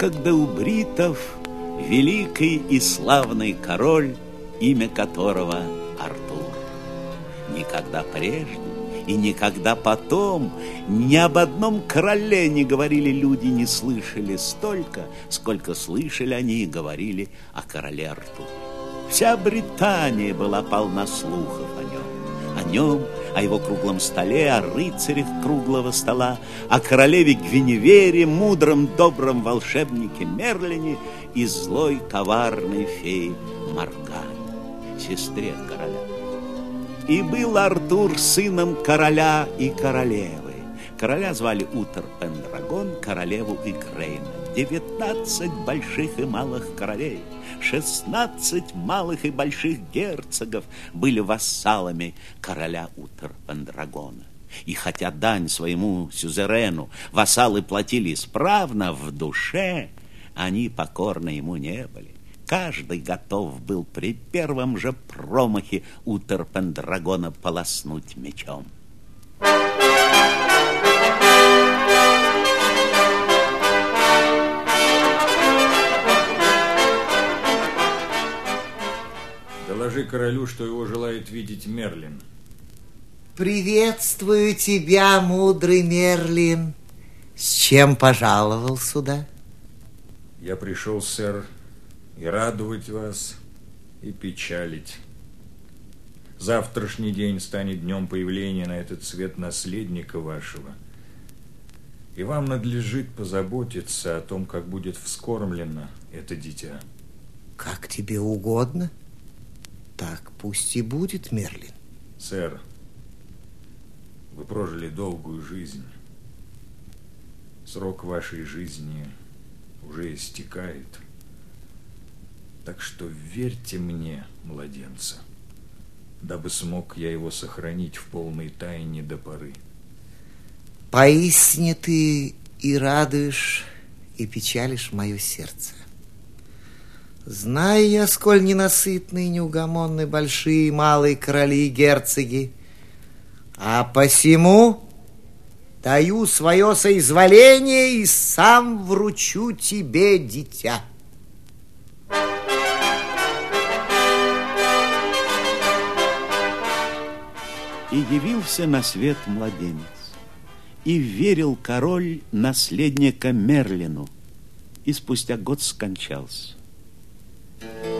Некогда у бритов великий и славный король, имя которого Артур. Никогда прежде и никогда потом ни об одном короле не говорили люди, не слышали столько, сколько слышали они и говорили о короле Артуре. Вся Британия была полна слухов о нем, о нем, о его круглом столе, о рыцарях круглого стола, о королеве Гвиневере, мудром, добром волшебнике Мерлине и злой, коварной фее Маргане, сестре короля. И был Артур сыном короля и королевы. Короля звали Утер Пендрагон, королеву Игрейна. Девятнадцать больших и малых королей, шестнадцать малых и больших герцогов были вассалами короля Утер Пендрагона. И хотя дань своему сюзерену вассалы платили исправно, в душе они покорны ему не были. Каждый готов был при первом же промахе Утер Пендрагона полоснуть мечом. Доложи королю, что его желает видеть Мерлин. Приветствую тебя, мудрый Мерлин. С чем пожаловал сюда? Я пришел, сэр, и радовать вас, и печалить. Завтрашний день станет днем появления на этот свет наследника вашего. И вам надлежит позаботиться о том, как будет вскормлено это дитя. Как тебе угодно. Так пусть и будет, Мерлин. Сэр, вы прожили долгую жизнь. Срок вашей жизни уже истекает. Так что верьте мне, младенца, дабы смог я его сохранить в полной тайне до поры. Поистине ты и радуешь, и печалишь мое сердце. Знаю я, сколь ненасытные и неугомонны большие и малые короли и герцоги, а посему даю свое соизволение и сам вручу тебе дитя. И явился на свет младенец, и верил король наследника Мерлину, и спустя год скончался. Thank you.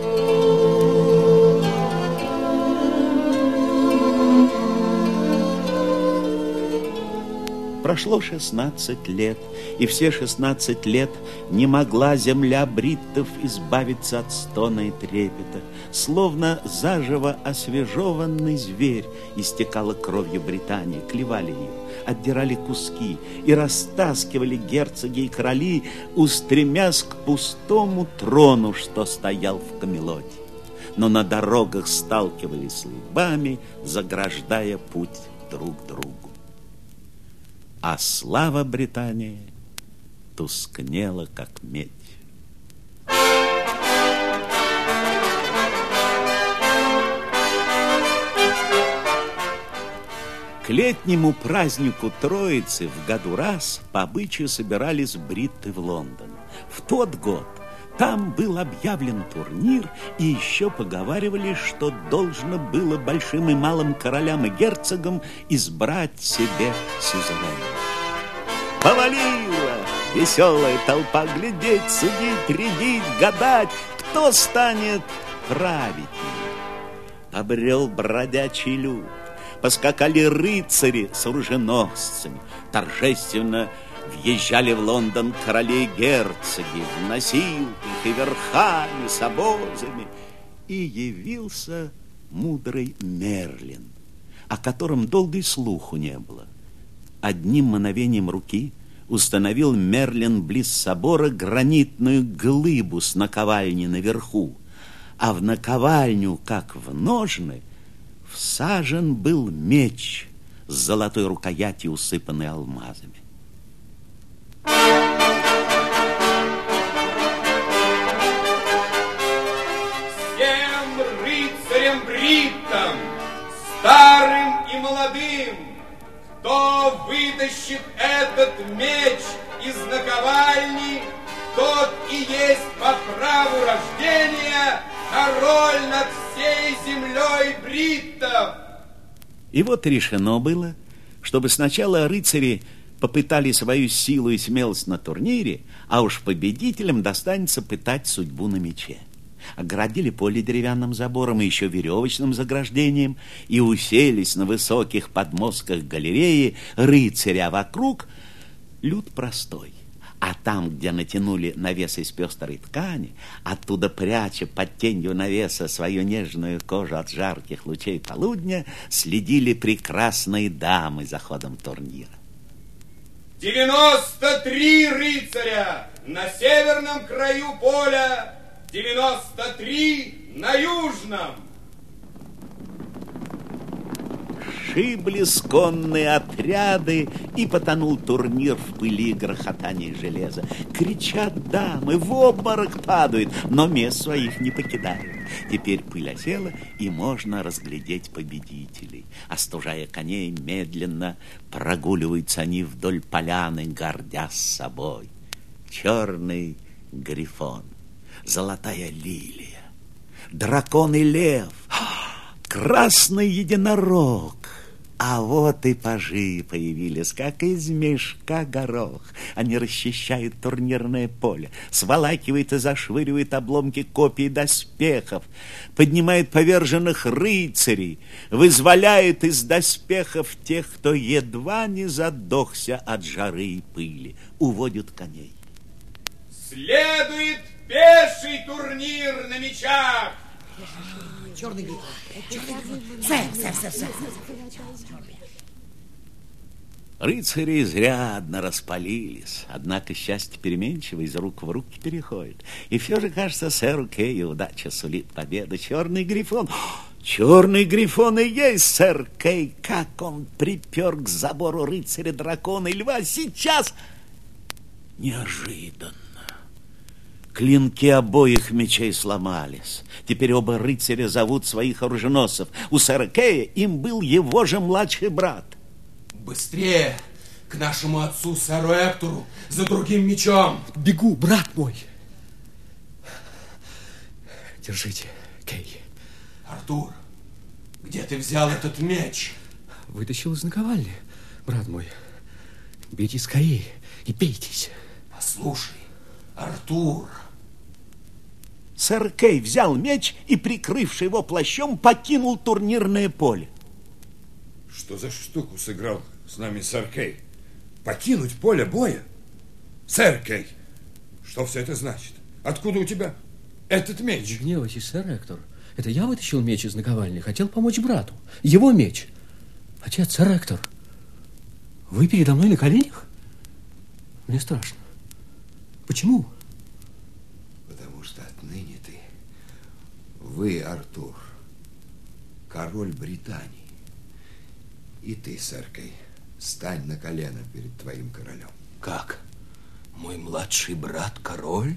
Прошло шестнадцать лет, и все шестнадцать лет не могла земля бриттов избавиться от стона и трепета. Словно заживо освежеванный зверь истекала кровью Британии, клевали ее, отдирали куски и растаскивали герцоги и короли, устремясь к пустому трону, что стоял в Камелоте. Но на дорогах сталкивались лбами, заграждая путь друг другу а слава Британии тускнела, как медь. К летнему празднику Троицы в году раз по обычаю собирались бритты в Лондон. В тот год там был объявлен турнир, и еще поговаривали, что должно было большим и малым королям и герцогам избрать себе сюзерена. Повалила веселая толпа глядеть, судить, рядить, гадать, кто станет править. Обрел бродячий люд, поскакали рыцари с оруженосцами, торжественно Въезжали в Лондон короли и герцоги В носилках и верхами с обозами И явился мудрый Мерлин О котором долго и слуху не было Одним мановением руки установил Мерлин близ собора гранитную глыбу с наковальни наверху, а в наковальню, как в ножны, всажен был меч с золотой рукоятью, усыпанный алмазами. Всем рыцарям-бриттам, старым и молодым, кто вытащит этот меч из наковальни, тот и есть по праву рождения король над всей землей бриттов. И вот решено было, чтобы сначала рыцари попытали свою силу и смелость на турнире, а уж победителям достанется пытать судьбу на мече. Оградили поле деревянным забором и еще веревочным заграждением и уселись на высоких подмостках галереи рыцаря вокруг люд простой. А там, где натянули навес из пестрой ткани, оттуда пряча под тенью навеса свою нежную кожу от жарких лучей полудня, следили прекрасные дамы за ходом турнира. 93 рыцаря на северном краю поля, 93 на южном. Шибли сконные отряды, и потонул турнир в пыли и грохотании железа. Кричат дамы, в обморок падают, но мест своих не покидают. Теперь пыль осела, и можно разглядеть победителей. Остужая коней, медленно прогуливаются они вдоль поляны, гордясь собой. Черный грифон, золотая лилия, дракон и лев, красный единорог, а вот и пажи появились, как из мешка горох. Они расчищают турнирное поле, сволакивают и зашвыривают обломки копий доспехов, поднимают поверженных рыцарей, вызволяют из доспехов тех, кто едва не задохся от жары и пыли, уводят коней. Следует пеший турнир на мечах. Черный грифон. Сэр, сэр, сэр, сэр. Рыцари изрядно распалились, однако счастье переменчиво из рук в руки переходит. И все же, кажется, сэру Кею удача сулит победу. Черный грифон... Черный грифон и есть сэр Кей. Как он припер к забору рыцаря дракона и льва сейчас... Неожиданно. Клинки обоих мечей сломались. Теперь оба рыцаря зовут своих оруженосцев. У сэра Кея им был его же младший брат. Быстрее к нашему отцу, сэру Эктору, за другим мечом. Бегу, брат мой. Держите, Кей. Артур, где ты взял этот меч? Вытащил из наковальни, брат мой. Бейте скорее и бейтесь. Послушай, Артур. Сэр Кей взял меч и, прикрывший его плащом, покинул турнирное поле. Что за штуку сыграл с нами сэр Кей? Покинуть поле боя? Сэр Кей, что все это значит? Откуда у тебя этот меч? Не гневайтесь, сэр Эктор. Это я вытащил меч из наковальни, хотел помочь брату. Его меч. Отец, сэр Эктор, вы передо мной на коленях? Мне страшно. Почему? Потому что отныне ты, вы, Артур, король Британии. И ты, сэр Кей, стань на колено перед твоим королем. Как? Мой младший брат король?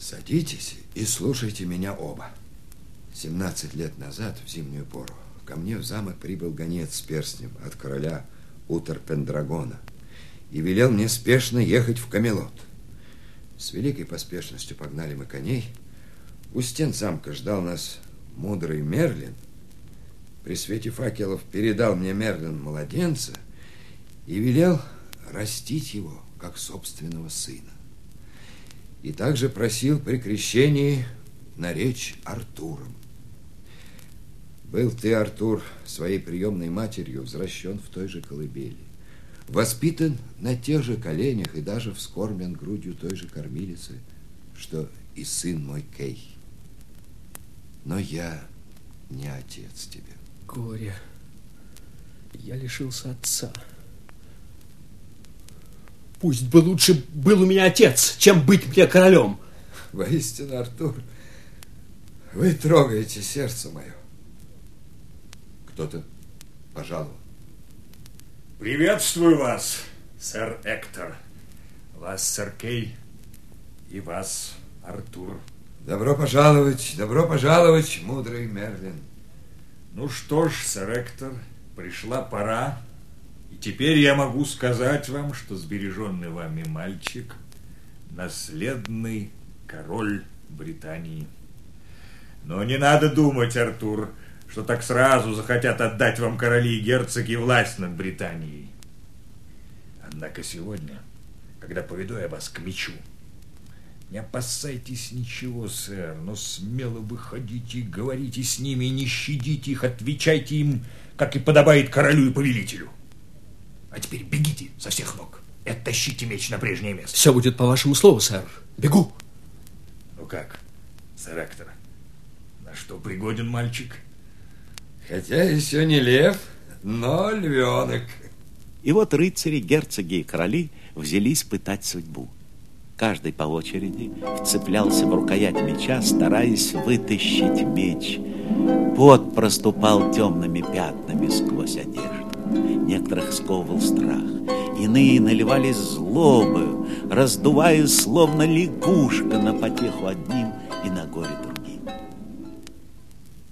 Садитесь и слушайте меня оба. 17 лет назад, в зимнюю пору, ко мне в замок прибыл гонец с перстнем от короля Утер Пендрагона и велел мне спешно ехать в Камелот. С великой поспешностью погнали мы коней. У стен замка ждал нас мудрый Мерлин. При свете факелов передал мне Мерлин младенца и велел растить его, как собственного сына. И также просил при крещении наречь Артуром. Был ты, Артур, своей приемной матерью возвращен в той же колыбели. Воспитан на тех же коленях и даже вскормлен грудью той же кормилицы, что и сын мой Кей. Но я не отец тебе. Горе. Я лишился отца. Пусть бы лучше был у меня отец, чем быть мне королем. Воистину, Артур, вы трогаете сердце мое. Кто-то пожаловал. Приветствую вас, сэр Эктор. Вас, сэр Кей, и вас, Артур. Добро пожаловать, добро пожаловать, мудрый Мерлин. Ну что ж, сэр Эктор, пришла пора, и теперь я могу сказать вам, что сбереженный вами мальчик наследный король Британии. Но не надо думать, Артур, что так сразу захотят отдать вам короли и герцоги власть над Британией. Однако сегодня, когда поведу я вас к мечу, не опасайтесь ничего, сэр, но смело выходите говорите с ними, не щадите их, отвечайте им, как и подобает королю и повелителю. А теперь бегите со всех ног и оттащите меч на прежнее место. Все будет по вашему слову, сэр. Бегу. Ну как, сэр Эктор, на что пригоден мальчик? Хотя еще не лев, но львенок. И вот рыцари, герцоги и короли взялись пытать судьбу. Каждый по очереди вцеплялся в рукоять меча, стараясь вытащить меч. Пот проступал темными пятнами сквозь одежду. Некоторых сковывал страх. Иные наливались злобою, раздуваясь, словно лягушка на потеху одним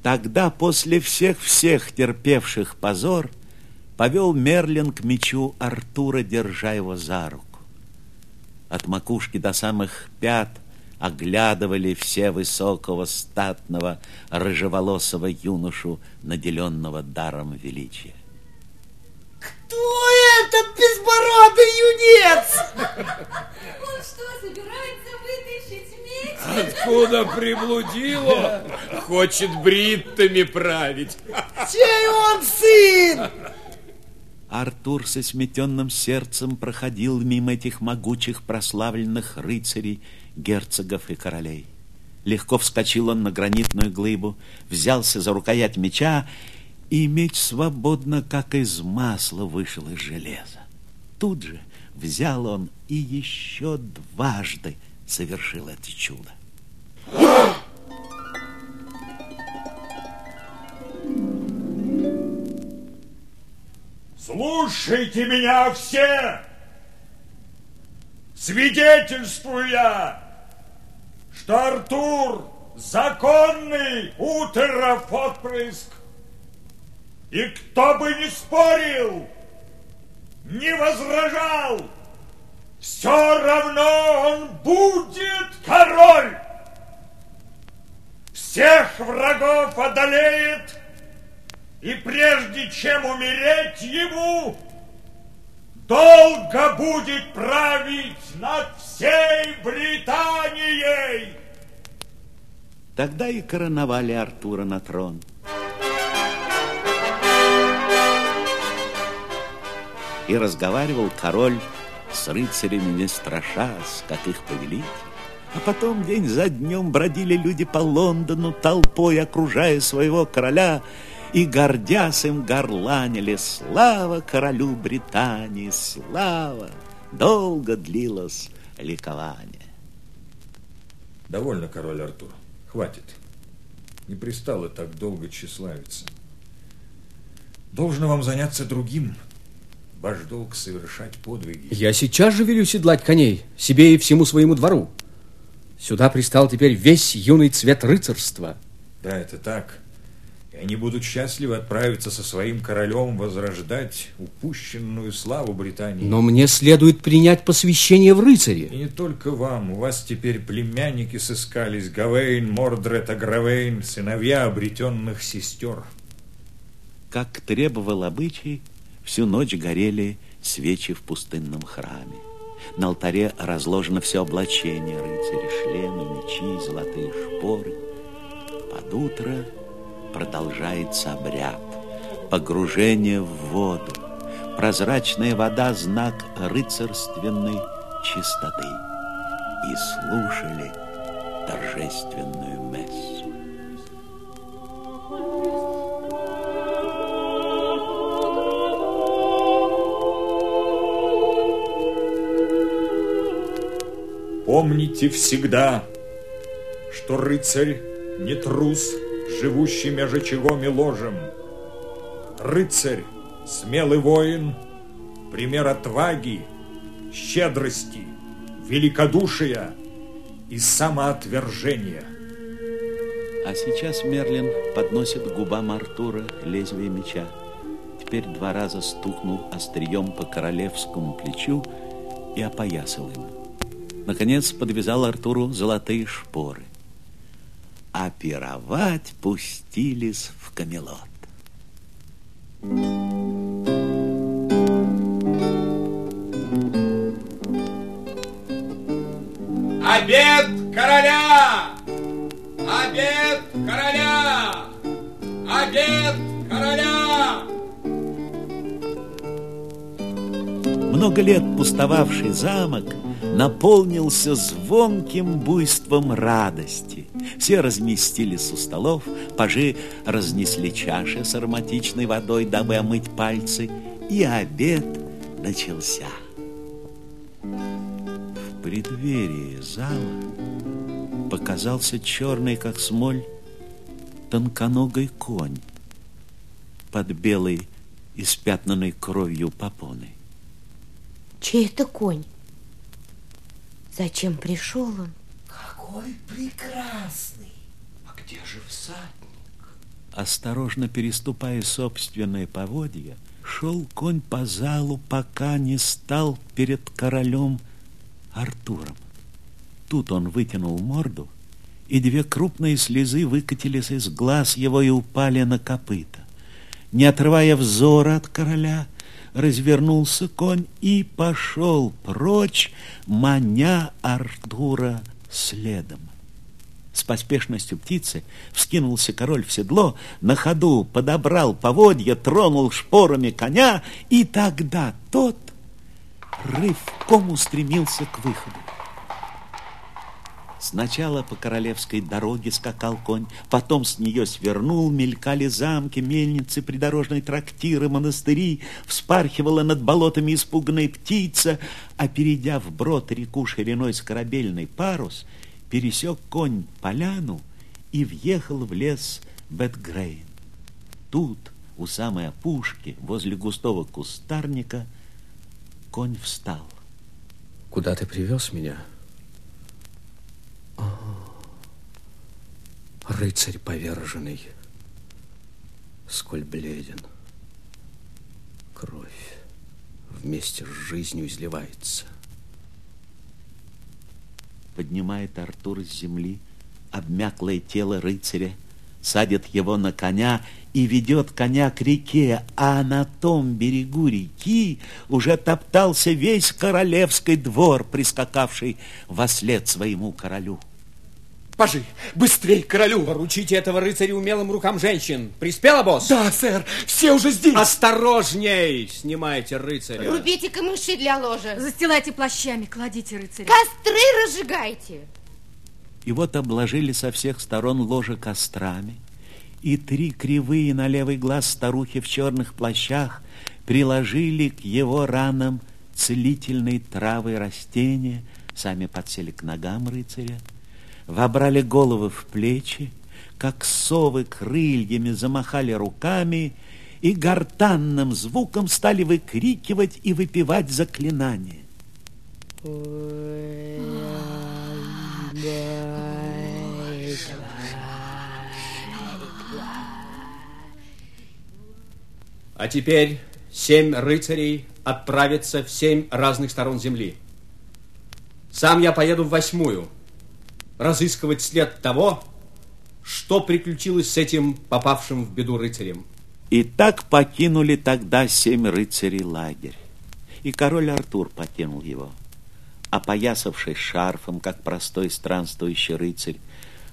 Тогда после всех-всех терпевших позор повел Мерлин к мечу Артура, держа его за руку от макушки до самых пят оглядывали все высокого, статного, рыжеволосого юношу, наделенного даром величия. Кто этот безбородый юнец? Он что, собирается? Откуда приблудило? Хочет бриттами править. Чей он сын? Артур со сметенным сердцем проходил мимо этих могучих прославленных рыцарей, герцогов и королей. Легко вскочил он на гранитную глыбу, взялся за рукоять меча, и меч свободно, как из масла, вышел из железа. Тут же взял он и еще дважды совершил это чудо. Слушайте меня все! Свидетельствую я, что Артур законный утеров отпрыск. И кто бы ни спорил, не возражал, все равно он будет король. Всех врагов одолеет и прежде чем умереть ему, долго будет править над всей Британией. Тогда и короновали Артура на трон. И разговаривал король с рыцарями не страшась, как их повелитель. А потом день за днем бродили люди по Лондону, толпой окружая своего короля, и, гордясь им, горланили «Слава королю Британии! Слава!» Долго длилось ликование. Довольно, король Артур. Хватит. Не пристало так долго тщеславиться. Должно вам заняться другим. Ваш долг совершать подвиги. Я сейчас же велю седлать коней, себе и всему своему двору. Сюда пристал теперь весь юный цвет рыцарства. Да, это так. И они будут счастливы отправиться со своим королем возрождать упущенную славу Британии. Но мне следует принять посвящение в рыцаре. И не только вам. У вас теперь племянники сыскались. Гавейн, Мордред, Агравейн, сыновья обретенных сестер. Как требовал обычай, всю ночь горели свечи в пустынном храме. На алтаре разложено все облачение рыцаря, шлемы, мечи, золотые шпоры. Под утро продолжается обряд. Погружение в воду. Прозрачная вода – знак рыцарственной чистоты. И слушали торжественную мессу. Помните всегда, что рыцарь не трус, живущий меж очагом и ложем. Рыцарь, смелый воин, пример отваги, щедрости, великодушия и самоотвержения. А сейчас Мерлин подносит губам Артура лезвие меча. Теперь два раза стукнул острием по королевскому плечу и опоясал им. Наконец подвязал Артуру золотые шпоры. А пировать пустились в Камелот. Обед короля! Обед короля! Обед короля! Много лет пустовавший замок наполнился звонким буйством радости. Все разместились у столов, пажи разнесли чаши с ароматичной водой, дабы омыть пальцы, и обед начался. В преддверии зала показался черный, как смоль, тонконогой конь под белой, испятнанной кровью попоной. Чей это конь? Зачем пришел он? Какой прекрасный! А где же всадник? Осторожно переступая собственные поводья, шел конь по залу, пока не стал перед королем Артуром. Тут он вытянул морду, и две крупные слезы выкатились из глаз его и упали на копыта. Не отрывая взора от короля, развернулся конь и пошел прочь, маня Артура следом. С поспешностью птицы вскинулся король в седло, на ходу подобрал поводья, тронул шпорами коня, и тогда тот рывком устремился к выходу. Сначала по королевской дороге скакал конь, потом с нее свернул, мелькали замки, мельницы, придорожные трактиры, монастыри, вспархивала над болотами испуганная птица, а перейдя в брод реку шириной с корабельный парус, пересек конь поляну и въехал в лес Бетгрейн. Тут, у самой опушки, возле густого кустарника, конь встал. Куда ты привез меня? Рыцарь поверженный, сколь бледен. Кровь вместе с жизнью изливается. Поднимает Артур с земли обмяклое тело рыцаря, садит его на коня и ведет коня к реке, а на том берегу реки уже топтался весь королевский двор, прискакавший во след своему королю. Пажи, быстрей к королю! Поручите этого рыцаря умелым рукам женщин. Приспела, босс? Да, сэр, все уже здесь! Осторожней! Снимайте рыцаря. Рубите камыши для ложа. Застилайте плащами, кладите рыцаря. Костры разжигайте. И вот обложили со всех сторон ложе кострами, и три кривые на левый глаз старухи в черных плащах приложили к его ранам целительные травы и растения, сами подсели к ногам рыцаря, вобрали головы в плечи, как совы крыльями замахали руками и гортанным звуком стали выкрикивать и выпивать заклинания. А теперь семь рыцарей отправятся в семь разных сторон земли. Сам я поеду в восьмую, разыскивать след того, что приключилось с этим попавшим в беду рыцарем. И так покинули тогда семь рыцарей лагерь. И король Артур покинул его. Опоясавшись шарфом, как простой странствующий рыцарь,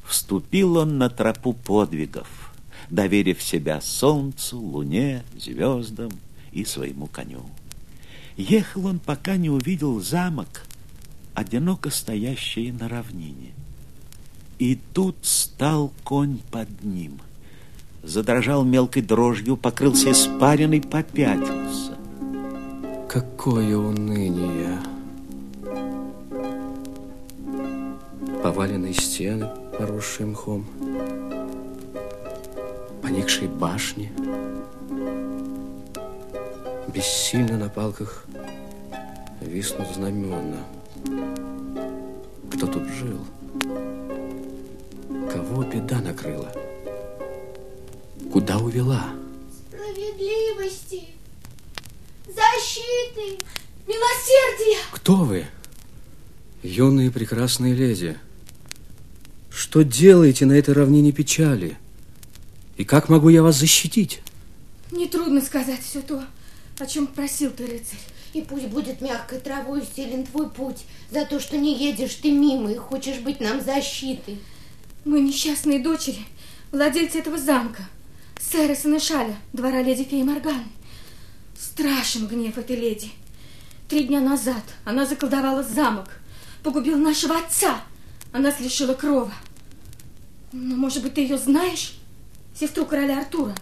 вступил он на тропу подвигов, доверив себя солнцу, луне, звездам и своему коню. Ехал он, пока не увидел замок, одиноко стоящий на равнине. И тут стал конь под ним. Задрожал мелкой дрожью, покрылся испариной, попятился. Какое уныние! Поваленные стены, поросшие мхом, поникшие башни, бессильно на палках виснут знамена. Кто тут жил? Кого беда накрыла? Куда увела? Справедливости, защиты, милосердия. Кто вы? Юные прекрасные леди, что делаете на этой равнине печали? И как могу я вас защитить? Нетрудно сказать все то, о чем просил ты, рыцарь. И пусть будет мягкой травой устелен твой путь за то, что не едешь ты мимо и хочешь быть нам защитой. Мы несчастные дочери, владельцы этого замка, сэра Сенешаля, двора леди Феи Морганы. Страшен гнев этой леди. Три дня назад она заколдовала замок, погубила нашего отца. Она лишила крова. Но, может быть, ты ее знаешь? Сестру короля Артура.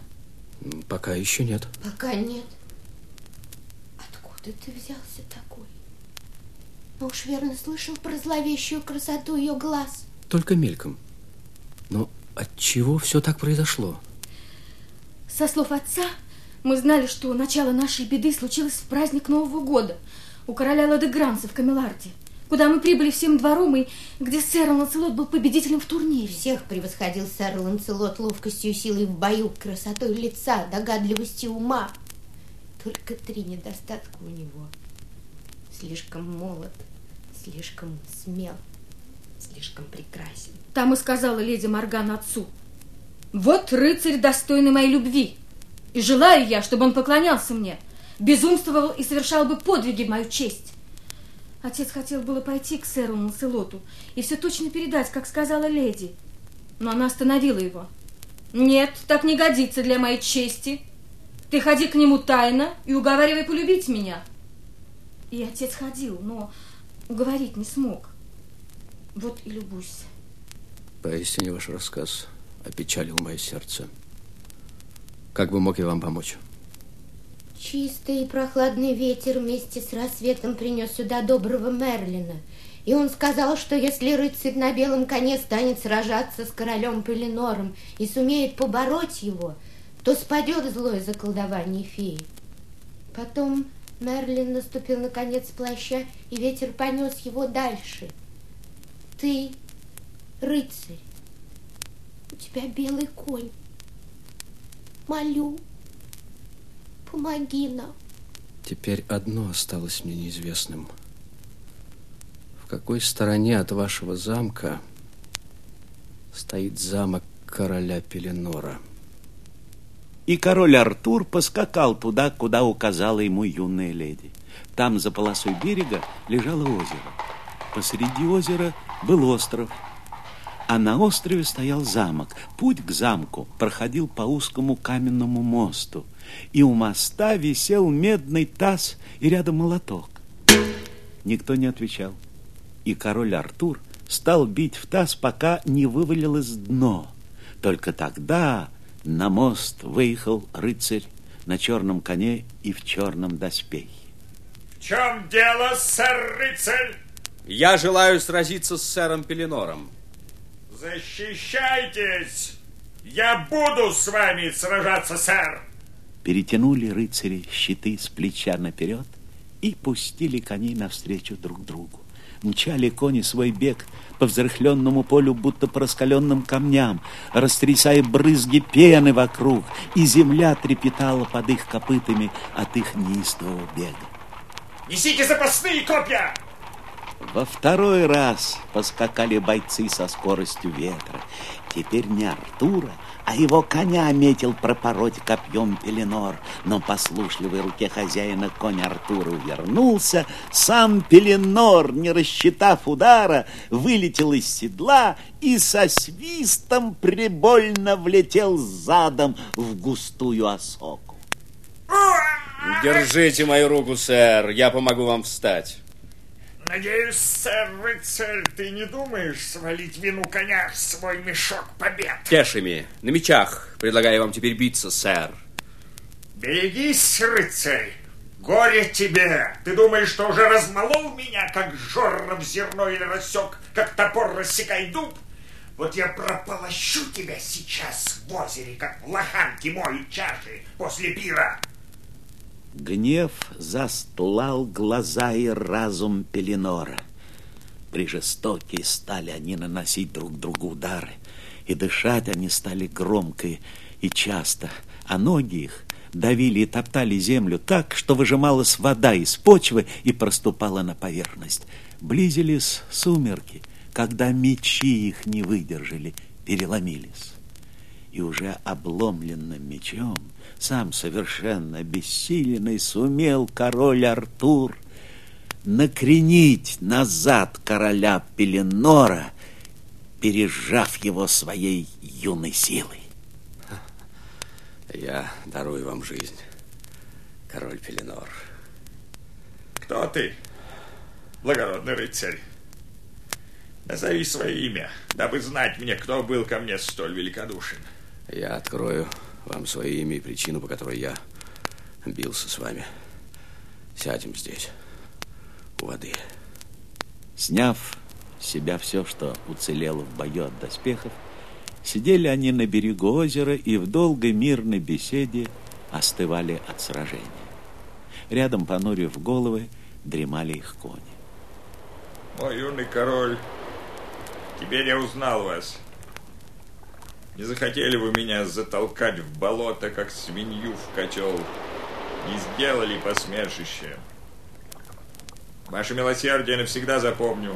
Пока еще нет. Пока нет. Откуда ты взялся такой? Ну уж верно слышал про зловещую красоту ее глаз. Только мельком. Но от чего все так произошло? Со слов отца, мы знали, что начало нашей беды случилось в праздник Нового года у короля Ладегранца в Камеларде, куда мы прибыли всем двором и где сэр Ланцелот был победителем в турнире. Всех превосходил сэр Ланцелот ловкостью и силой в бою, красотой лица, догадливостью ума. Только три недостатка у него. Слишком молод, слишком смел, слишком прекрасен. Там и сказала леди Морган отцу, вот рыцарь, достойный моей любви, и желаю я, чтобы он поклонялся мне, безумствовал и совершал бы подвиги в мою честь. Отец хотел было пойти к сэру Ланселоту и все точно передать, как сказала леди, но она остановила его. Нет, так не годится для моей чести. Ты ходи к нему тайно и уговаривай полюбить меня. И отец ходил, но уговорить не смог. Вот и любуйся. Поистине ваш рассказ опечалил мое сердце. Как бы мог я вам помочь? Чистый и прохладный ветер вместе с рассветом принес сюда доброго Мерлина. И он сказал, что если рыцарь на белом коне станет сражаться с королем Пеленором и сумеет побороть его, то спадет злое заколдование феи. Потом Мерлин наступил на конец плаща, и ветер понес его дальше. Ты рыцарь, у тебя белый конь. Молю, помоги нам. Теперь одно осталось мне неизвестным. В какой стороне от вашего замка стоит замок короля Пеленора? И король Артур поскакал туда, куда указала ему юная леди. Там, за полосой берега, лежало озеро. Посреди озера был остров, а на острове стоял замок. Путь к замку проходил по узкому каменному мосту, и у моста висел медный таз и рядом молоток. Никто не отвечал, и король Артур стал бить в таз, пока не вывалилось дно. Только тогда на мост выехал рыцарь на черном коне и в черном доспехе. В чем дело, сэр-рыцарь? Я желаю сразиться с сэром Пеленором. Защищайтесь! Я буду с вами сражаться, сэр! Перетянули рыцари щиты с плеча наперед и пустили коней навстречу друг другу. Мчали кони свой бег по взрыхленному полю, будто по раскаленным камням, растрясая брызги пены вокруг, и земля трепетала под их копытами от их неистового бега. Несите запасные копья! Во второй раз поскакали бойцы со скоростью ветра. Теперь не Артура, а его коня метил пропороть копьем Пеленор. Но послушливой руке хозяина конь Артура увернулся. Сам Пеленор, не рассчитав удара, вылетел из седла и со свистом прибольно влетел задом в густую осоку. Держите мою руку, сэр, я помогу вам встать. Надеюсь, сэр-рыцарь, ты не думаешь свалить вину коня в свой мешок побед? Пешими, на мечах. Предлагаю вам теперь биться, сэр. Берегись, рыцарь! Горе тебе! Ты думаешь, что уже размолол меня, как жорном зерно или рассек, как топор рассекай дуб? Вот я прополощу тебя сейчас в озере, как в лоханке моют чаши после пира. Гнев застлал глаза и разум Пеленора. Прижестокие стали они наносить друг другу удары, и дышать они стали громко и часто, а ноги их давили и топтали землю так, что выжималась вода из почвы и проступала на поверхность. Близились сумерки, когда мечи их не выдержали, переломились. И уже обломленным мечом, сам совершенно бессиленный, сумел король Артур накренить назад короля Пеленора, пережав его своей юной силой. Я дарую вам жизнь, король Пеленор. Кто ты, благородный рыцарь? Назови свое имя, дабы знать мне, кто был ко мне столь великодушен. Я открою вам свое имя и причину, по которой я бился с вами. Сядем здесь, у воды. Сняв с себя все, что уцелело в бою от доспехов, сидели они на берегу озера и в долгой мирной беседе остывали от сражения. Рядом, понурив головы, дремали их кони. Мой юный король, теперь я узнал вас. Не захотели вы меня затолкать в болото, как свинью в котел. Не сделали посмешище. Ваше милосердие навсегда запомню.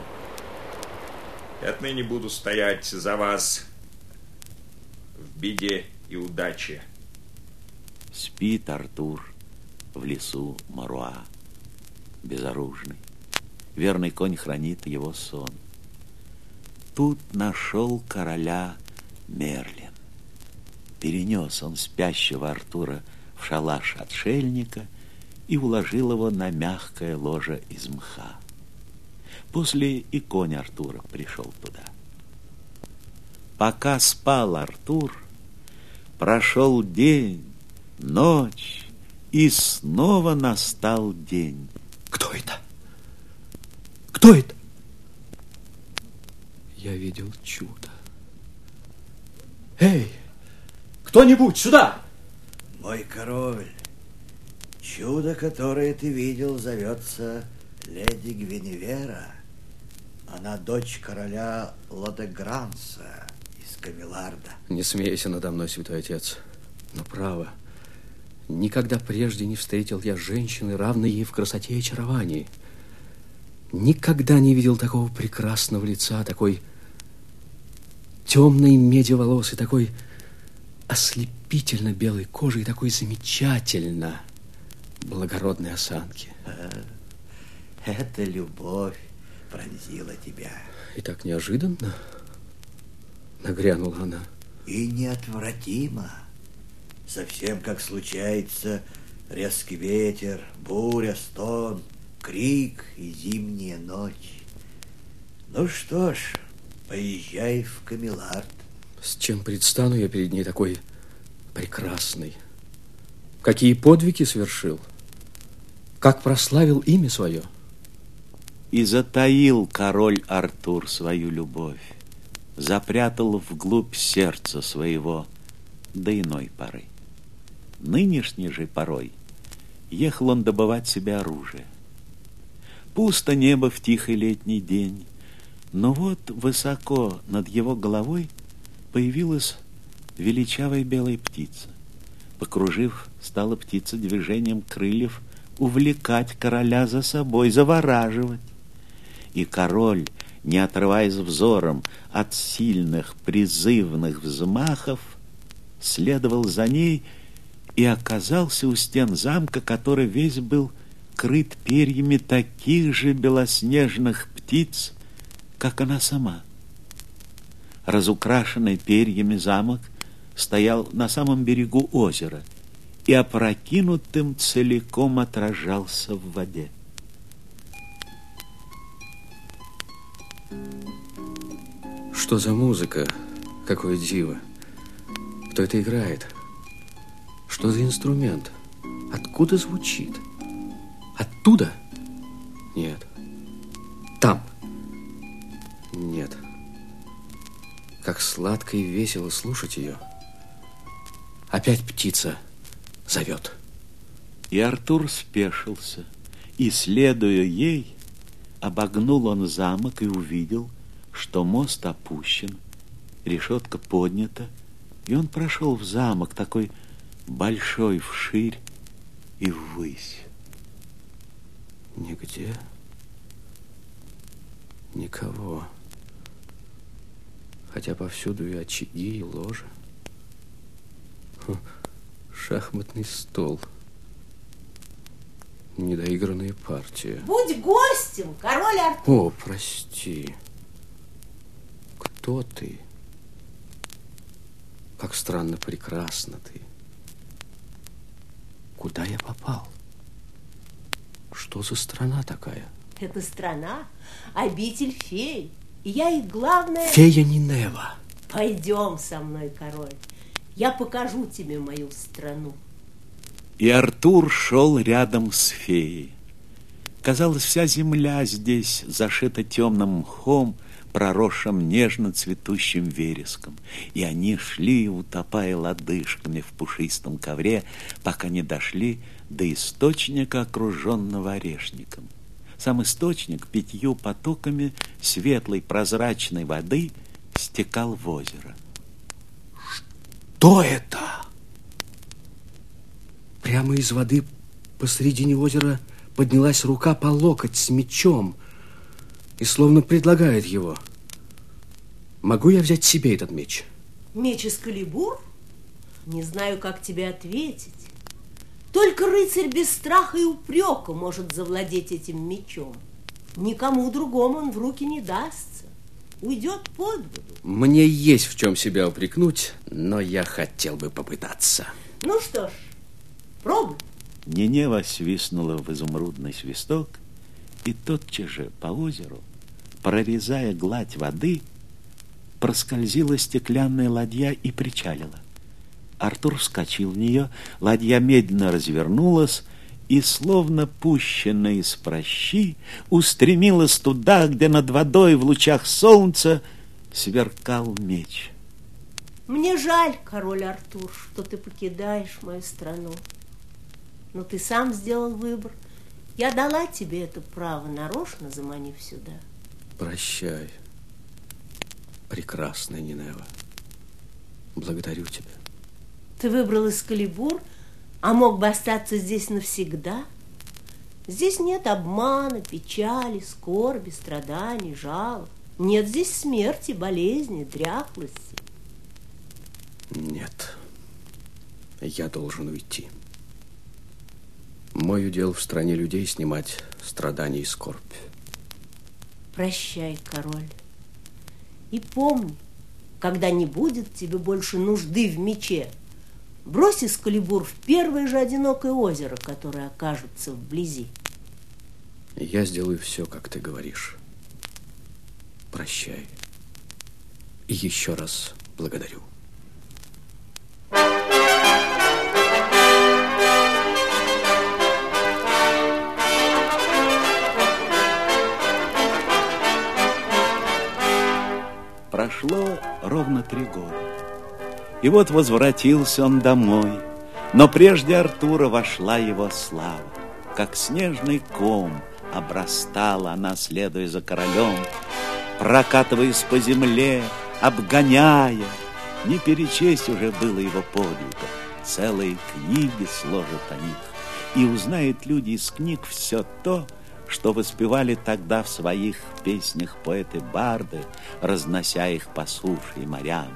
И отныне буду стоять за вас в беде и удаче. Спит Артур в лесу Маруа, безоружный. Верный конь хранит его сон. Тут нашел короля Мерлин. Перенес он спящего Артура в шалаш отшельника и уложил его на мягкое ложе из мха. После и конь Артура пришел туда. Пока спал Артур, прошел день, ночь, и снова настал день. Кто это? Кто это? Я видел чудо. Эй, кто-нибудь сюда! Мой король, чудо, которое ты видел, зовется леди Гвиневера. Она дочь короля Лодегранса из Камеларда. Не смейся надо мной, святой отец. Но право, никогда прежде не встретил я женщины, равной ей в красоте и очаровании. Никогда не видел такого прекрасного лица, такой темной меди волос и такой ослепительно белой кожи и такой замечательно благородной осанки. Это любовь пронзила тебя. И так неожиданно нагрянула она. И неотвратимо. Совсем как случается резкий ветер, буря, стон, крик и зимняя ночь. Ну что ж, поезжай в Камелард. С чем предстану я перед ней такой прекрасный? Какие подвиги совершил? Как прославил имя свое? И затаил король Артур свою любовь, запрятал вглубь сердца своего до иной поры. Нынешней же порой ехал он добывать себе оружие. Пусто небо в тихий летний день, но вот высоко над его головой появилась величавая белая птица. Покружив, стала птица движением крыльев увлекать короля за собой, завораживать. И король, не отрываясь взором от сильных призывных взмахов, следовал за ней и оказался у стен замка, который весь был крыт перьями таких же белоснежных птиц, как она сама. Разукрашенный перьями замок стоял на самом берегу озера и опрокинутым целиком отражался в воде. Что за музыка? Какое диво? Кто это играет? Что за инструмент? Откуда звучит? Оттуда? Нет. Там? Нет. Как сладко и весело слушать ее. Опять птица зовет. И Артур спешился, и, следуя ей, обогнул он замок и увидел, что мост опущен, решетка поднята, и он прошел в замок, такой большой вширь и ввысь. Нигде никого. Хотя повсюду и очаги, и ложа. Хм, шахматный стол. Недоигранная партия. Будь гостем, король Артур. О, прости. Кто ты? Как странно прекрасна ты. Куда я попал? Что за страна такая? Это страна, обитель фей. И я их главная... Фея Нинева. Пойдем со мной, король. Я покажу тебе мою страну. И Артур шел рядом с феей. Казалось, вся земля здесь зашита темным мхом, проросшим нежно цветущим вереском. И они шли, утопая лодыжками в пушистом ковре, пока не дошли до источника, окруженного орешником. Сам источник пятью потоками светлой прозрачной воды стекал в озеро. Что это? Прямо из воды посредине озера поднялась рука по локоть с мечом и словно предлагает его. Могу я взять себе этот меч? Меч из калибур? Не знаю, как тебе ответить. Только рыцарь без страха и упрека может завладеть этим мечом. Никому другому он в руки не дастся. Уйдет под воду. Мне есть в чем себя упрекнуть, но я хотел бы попытаться. Ну что ж, пробуй. Нинева свистнула в изумрудный свисток, и тотчас же по озеру, прорезая гладь воды, проскользила стеклянная ладья и причалила. Артур вскочил в нее, ладья медленно развернулась и, словно пущенная из прощи, устремилась туда, где над водой в лучах солнца сверкал меч. Мне жаль, король Артур, что ты покидаешь мою страну. Но ты сам сделал выбор. Я дала тебе это право, нарочно заманив сюда. Прощай, прекрасная Нинева. Благодарю тебя. Ты выбрал Эскалибур, а мог бы остаться здесь навсегда. Здесь нет обмана, печали, скорби, страданий, жалоб. Нет здесь смерти, болезни, дряхлости. Нет, я должен уйти. Мой удел в стране людей снимать страдания и скорбь. Прощай, король. И помни, когда не будет тебе больше нужды в мече, брось Эскалибур в первое же одинокое озеро, которое окажется вблизи. Я сделаю все, как ты говоришь. Прощай. И еще раз благодарю. Прошло ровно три года. И вот возвратился он домой. Но прежде Артура вошла его слава. Как снежный ком обрастала она, следуя за королем, прокатываясь по земле, обгоняя. Не перечесть уже было его подвига. Целые книги сложат о них. И узнают люди из книг все то, что воспевали тогда в своих песнях поэты-барды, разнося их по суше и морям.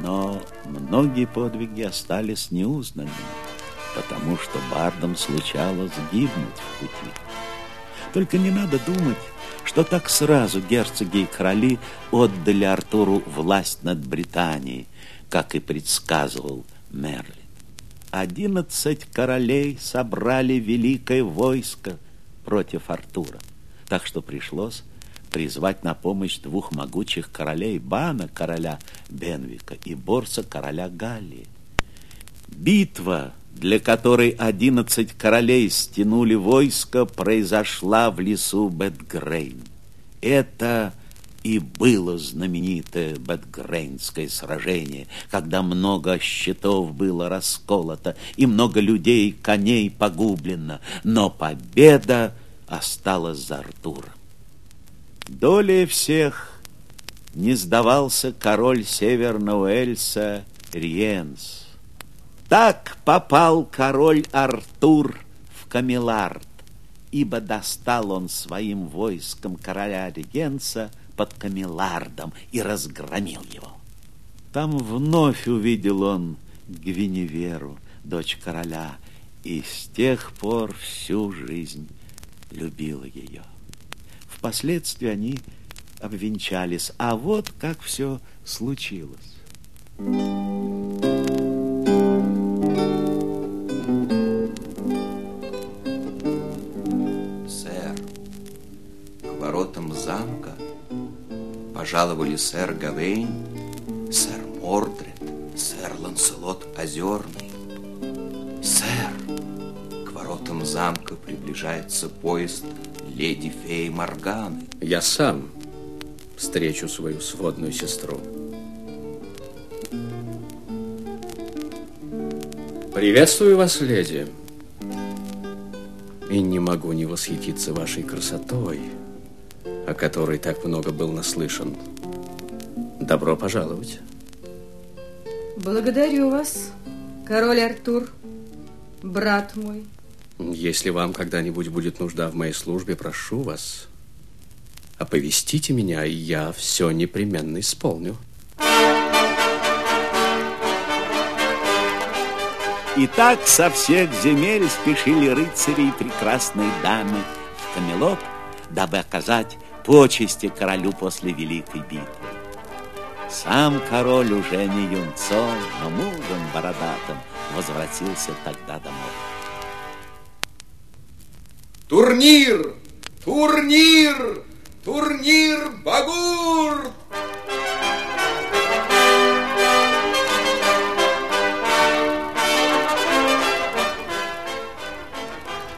Но многие подвиги остались неузнанными, потому что бардам случалось гибнуть в пути. Только не надо думать, что так сразу герцоги и короли отдали Артуру власть над Британией, как и предсказывал Мерлин. Одиннадцать королей собрали великое войско против Артура, так что пришлось призвать на помощь двух могучих королей Бана, короля Бенвика, и Борса, короля Галлии. Битва, для которой одиннадцать королей стянули войско, произошла в лесу Бетгрейн. Это и было знаменитое Бетгрейнское сражение, когда много щитов было расколото и много людей, коней погублено, но победа осталась за Артуром. Долей всех не сдавался король Северного Эльса Риенс. Так попал король Артур в Камелард, ибо достал он своим войском короля Регенца под Камелардом и разгромил его. Там вновь увидел он Гвиневеру, дочь короля, и с тех пор всю жизнь любил ее. Впоследствии они обвенчались, а вот как все случилось. Сэр, к воротам замка пожаловали сэр Гавейн, сэр Мордред, сэр Ланселот Озерный. Сэр, к воротам замка приближается поезд леди Феи Морганы. Я сам встречу свою сводную сестру. Приветствую вас, леди. И не могу не восхититься вашей красотой, о которой так много был наслышан. Добро пожаловать. Благодарю вас, король Артур, брат мой. Если вам когда-нибудь будет нужда в моей службе, прошу вас, оповестите меня, и я все непременно исполню. И так со всех земель спешили рыцари и прекрасные дамы в Камелот, дабы оказать почести королю после великой битвы. Сам король уже не юнцом, но мужем бородатым возвратился тогда домой. Турнир! Турнир! Турнир Багур!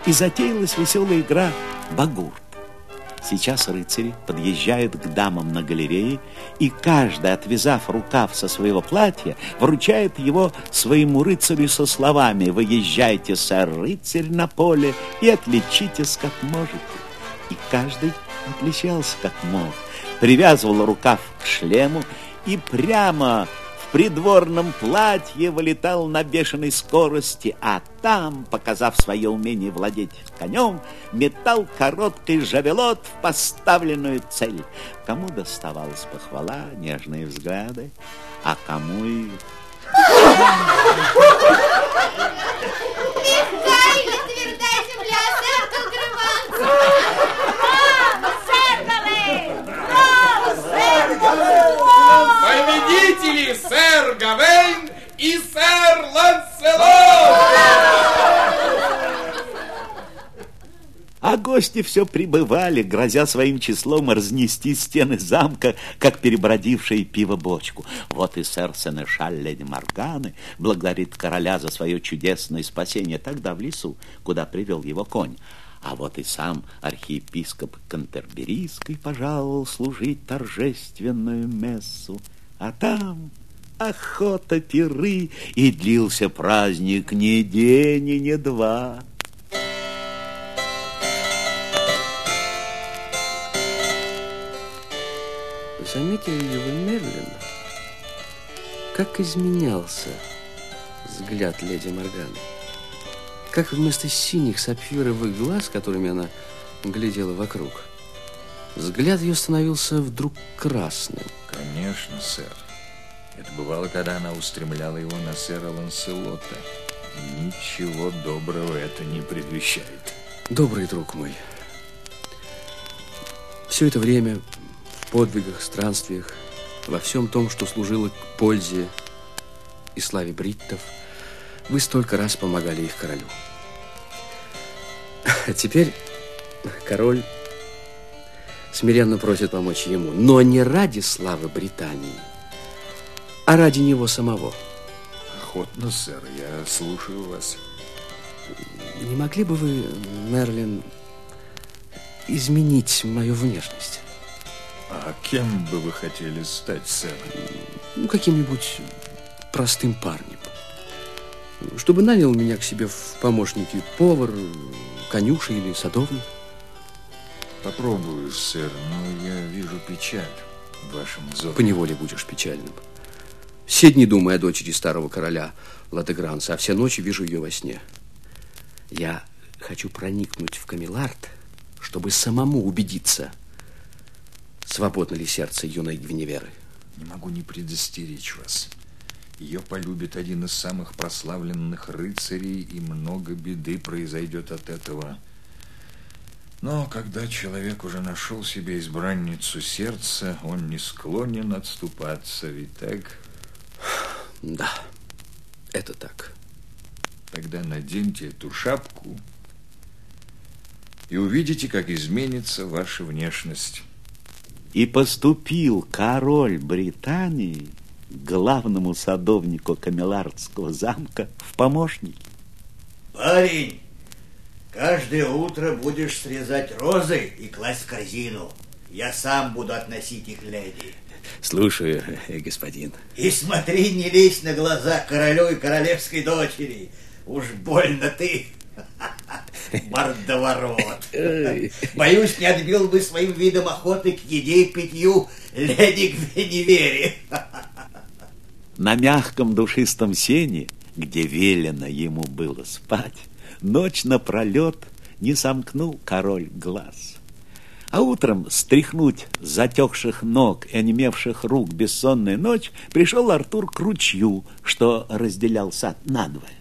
И затеялась веселая игра «Багурт». Сейчас рыцари подъезжают к дамам на галерее, и каждый, отвязав рукав со своего платья, вручает его своему рыцарю со словами «Выезжайте, сэр, рыцарь, на поле и отличитесь, как можете». И каждый отличался, как мог, привязывал рукав к шлему и прямо в придворном платье вылетал на бешеной скорости, а там, показав свое умение владеть конем, метал короткий жавелот в поставленную цель. Кому доставалась похвала, нежные взгляды, а кому и... Или твердая земля, сэр Толгрыманцев? Победители сэр Гавейн и сэр Ланселот! А гости все прибывали, грозя своим числом разнести стены замка, как перебродившие пиво бочку. Вот и сэр Сенешаль леди Морганы благодарит короля за свое чудесное спасение тогда в лесу, куда привел его конь. А вот и сам архиепископ Кантерберийский пожаловал служить торжественную мессу. А там охота, пиры, и длился праздник ни день и не два. Заметили ли вы, Мерлин, как изменялся взгляд леди Морганы? Как вместо синих сапфировых глаз, которыми она глядела вокруг, взгляд ее становился вдруг красным. Конечно, сэр. Это бывало, когда она устремляла его на сэра Ланселота. Ничего доброго это не предвещает. Добрый друг мой, все это время в подвигах, странствиях, во всем том, что служило к пользе и славе бриттов, вы столько раз помогали их королю. А теперь король смиренно просит помочь ему, но не ради славы Британии, а ради него самого. Охотно, сэр, я слушаю вас. Не могли бы вы, Мерлин, изменить мою внешность? А кем бы вы хотели стать, сэр? Ну, каким-нибудь простым парнем. Чтобы нанял меня к себе в помощники повар, конюша или садовник. Попробую, сэр, но я вижу печаль в вашем взоре. Поневоле будешь печальным. Все дни думаю о дочери старого короля Ладегранца, а все ночи вижу ее во сне. Я хочу проникнуть в Камилард, чтобы самому убедиться, свободно ли сердце юной Гвиневеры. Не могу не предостеречь вас. Ее полюбит один из самых прославленных рыцарей, и много беды произойдет от этого. Но когда человек уже нашел себе избранницу сердца, он не склонен отступаться, ведь так? Да, это так. Тогда наденьте эту шапку и увидите, как изменится ваша внешность. И поступил король Британии главному садовнику Камелардского замка в помощники. Парень, каждое утро будешь срезать розы и класть в корзину. Я сам буду относить их леди. Слушаю, господин. И смотри, не лезь на глаза королю и королевской дочери. Уж больно ты, мордоворот. Боюсь, не отбил бы своим видом охоты к еде и питью леди Гвиневере. На мягком душистом сене, где велено ему было спать, ночь напролет не сомкнул король глаз. А утром стряхнуть затекших ног и онемевших рук бессонная ночь пришел Артур к ручью, что разделял сад надвое.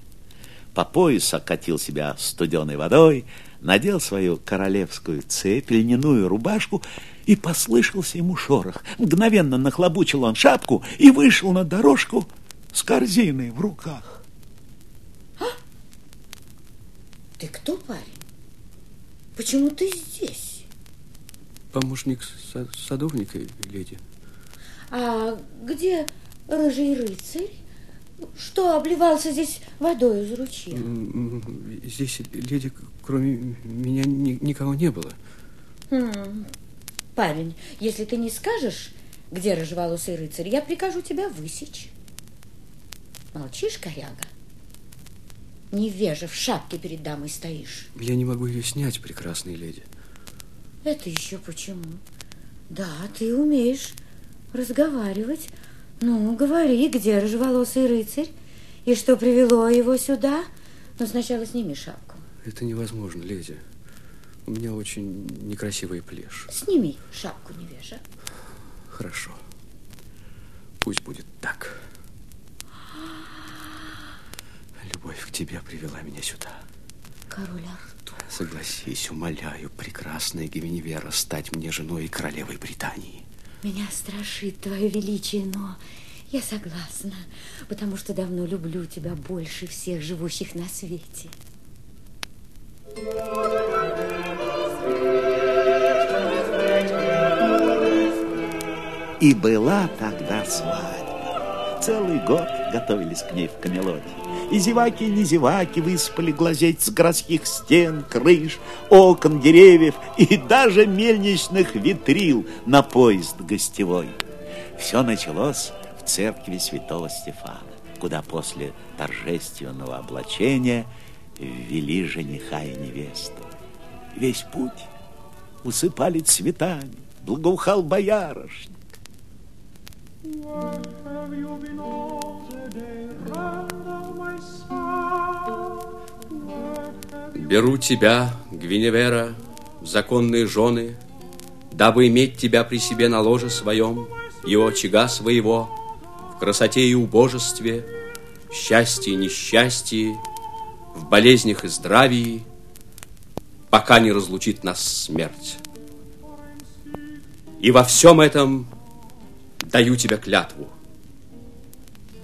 По пояс окатил себя студеной водой, надел свою королевскую цепь, льняную рубашку, и послышался ему шорох. Мгновенно нахлобучил он шапку и вышел на дорожку с корзиной в руках. А? Ты кто, парень? Почему ты здесь? Помощник садовника, леди. А где рыжий рыцарь? Что обливался здесь водой из ручья? Здесь, леди, кроме меня ни, никого не было. Хм. Парень, если ты не скажешь, где рыжеволосый рыцарь, я прикажу тебя высечь. Молчишь, коряга? Невежа в шапке перед дамой стоишь. Я не могу ее снять, прекрасная леди. Это еще почему? Да, ты умеешь разговаривать. Ну, говори, где рыжеволосый рыцарь? И что привело его сюда? Но сначала сними шапку. Это невозможно, леди. У меня очень некрасивая плешь. Сними шапку, невежа. Хорошо. Пусть будет так. Любовь к тебе привела меня сюда. Король Артур. Согласись, умоляю, прекрасная Гевеневера, стать мне женой и королевой Британии. Меня страшит твое величие, но я согласна, потому что давно люблю тебя больше всех живущих на свете. И была тогда свадьба. Целый год готовились к ней в Камелоте. И зеваки, и не зеваки выспали глазеть с городских стен, крыш, окон, деревьев и даже мельничных витрил на поезд гостевой. Все началось в церкви святого Стефана, куда после торжественного облачения ввели жениха и невесту. Весь путь усыпали цветами, благоухал боярышник. Беру тебя, Гвиневера, в законные жены, дабы иметь тебя при себе на ложе своем, его очага своего, в красоте и убожестве, в счастье и несчастье, в болезнях и здравии, пока не разлучит нас смерть. И во всем этом даю тебе клятву.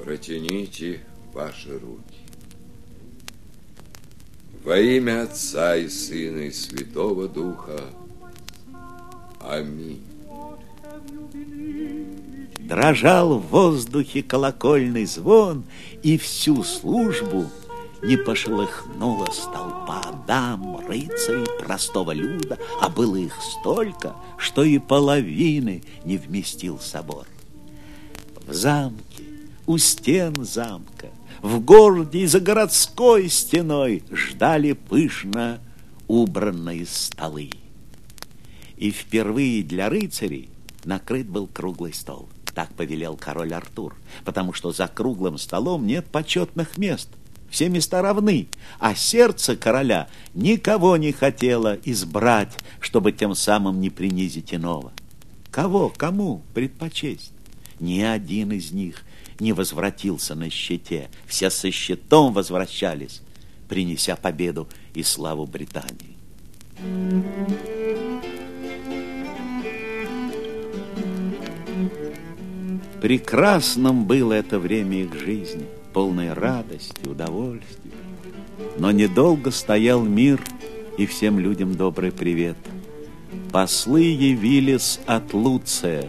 Протяните ваши руки. Во имя Отца и Сына и Святого Духа. Аминь. Дрожал в воздухе колокольный звон, и всю службу не пошелыхнула толпа дам, рыцарей, простого люда, а было их столько, что и половины не вместил собор. В замке, у стен замка, в городе за городской стеной ждали пышно убранные столы. И впервые для рыцарей накрыт был круглый стол. Так повелел король Артур, потому что за круглым столом нет почетных мест. Все места равны, а сердце короля никого не хотело избрать, чтобы тем самым не принизить иного. Кого, кому предпочесть? Ни один из них не возвратился на щите. Все со щитом возвращались, принеся победу и славу Британии. Прекрасным было это время их жизни, полной радости, удовольствия. Но недолго стоял мир, и всем людям добрый привет. Послы явились от Луция,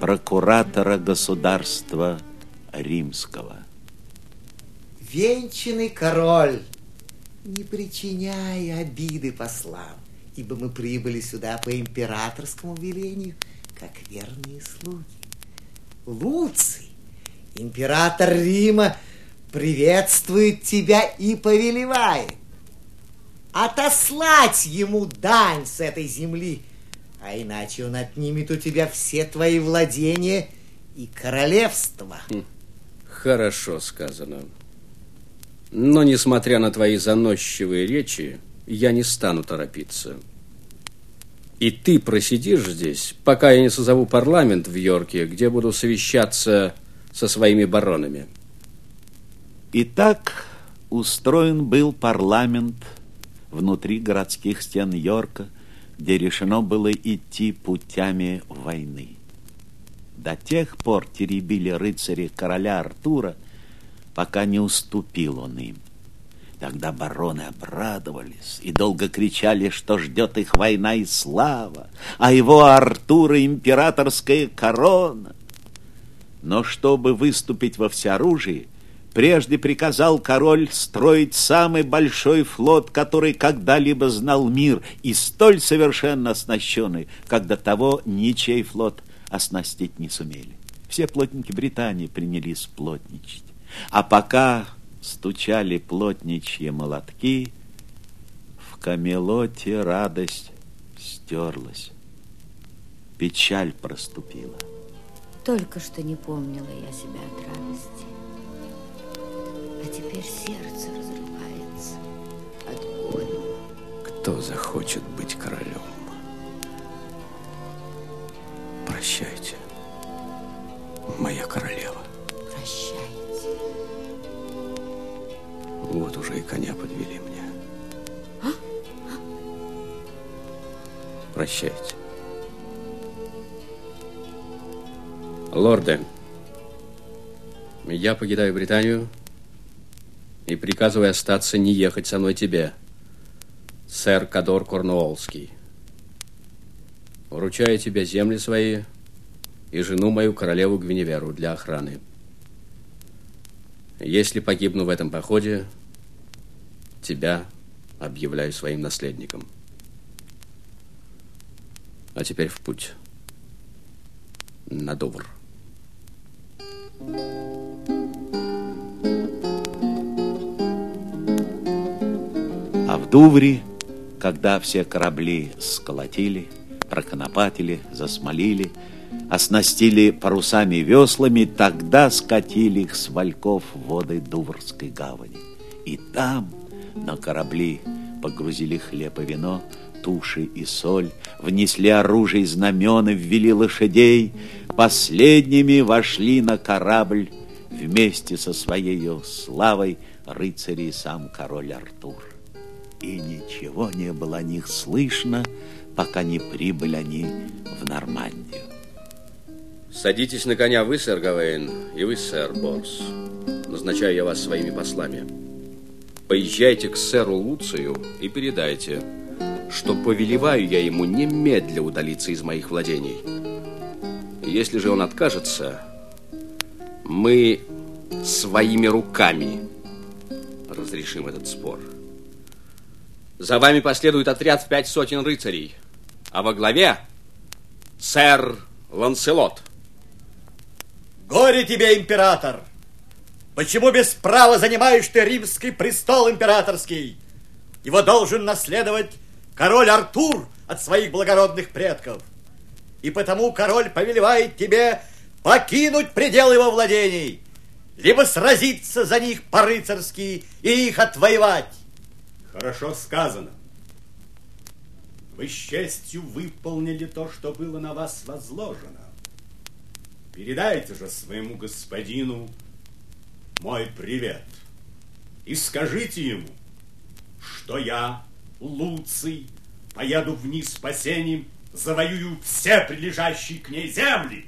прокуратора государства римского. Венчанный король, не причиняй обиды послам, ибо мы прибыли сюда по императорскому велению, как верные слуги. Луций, император Рима, приветствует тебя и повелевает отослать ему дань с этой земли, а иначе он отнимет у тебя все твои владения и королевство. Хм, хорошо сказано. Но, несмотря на твои заносчивые речи, я не стану торопиться. И ты просидишь здесь, пока я не созову парламент в Йорке, где буду совещаться со своими баронами. Итак, устроен был парламент внутри городских стен Йорка, где решено было идти путями войны. До тех пор теребили рыцари короля Артура, пока не уступил он им. Тогда бароны обрадовались и долго кричали, что ждет их война и слава, а его Артура императорская корона. Но чтобы выступить во всеоружии, прежде приказал король строить самый большой флот, который когда-либо знал мир, и столь совершенно оснащенный, как до того ничей флот оснастить не сумели. Все плотники Британии принялись плотничать. А пока стучали плотничьи молотки, в Камелоте радость стерлась. Печаль проступила. Только что не помнила я себя от радости. А теперь сердце разрывается от боли. Кто захочет быть королем? Прощайте, моя королева. Прощайте. Вот уже и коня подвели мне. А? Прощайте. Лорды, я покидаю Британию и приказываю остаться не ехать со мной тебе, сэр Кадор Корнуолский. Вручаю тебе земли свои и жену мою, королеву Гвиневеру, для охраны. Если погибну в этом походе, тебя объявляю своим наследником. А теперь в путь. На Довр. А Дувре, когда все корабли сколотили, проконопатили, засмолили, оснастили парусами и веслами, тогда скатили их с вальков в воды Дуврской гавани. И там на корабли погрузили хлеб и вино, туши и соль, внесли оружие и знамена, ввели лошадей, последними вошли на корабль вместе со своей славой рыцари и сам король Артур. И ничего не было о них слышно, пока не прибыли они в Нормандию. Садитесь на коня вы, сэр Гавейн, и вы, сэр Борс. Назначаю я вас своими послами. Поезжайте к сэру Луцию и передайте, что повелеваю я ему немедля удалиться из моих владений. Если же он откажется, мы своими руками разрешим этот спор. За вами последует отряд в пять сотен рыцарей, а во главе сэр Ланселот. Горе тебе, император! Почему без права занимаешь ты римский престол императорский? Его должен наследовать король Артур от своих благородных предков. и потому король повелевает тебе покинуть пределы его владений, либо сразиться за них по-рыцарски и их отвоевать. Хорошо сказано. Вы с честью выполнили то, что было на вас возложено. Передайте же своему господину мой привет и скажите ему, что я, Луций, поеду вниз по сеням, завоюю все прилежащие к ней земли,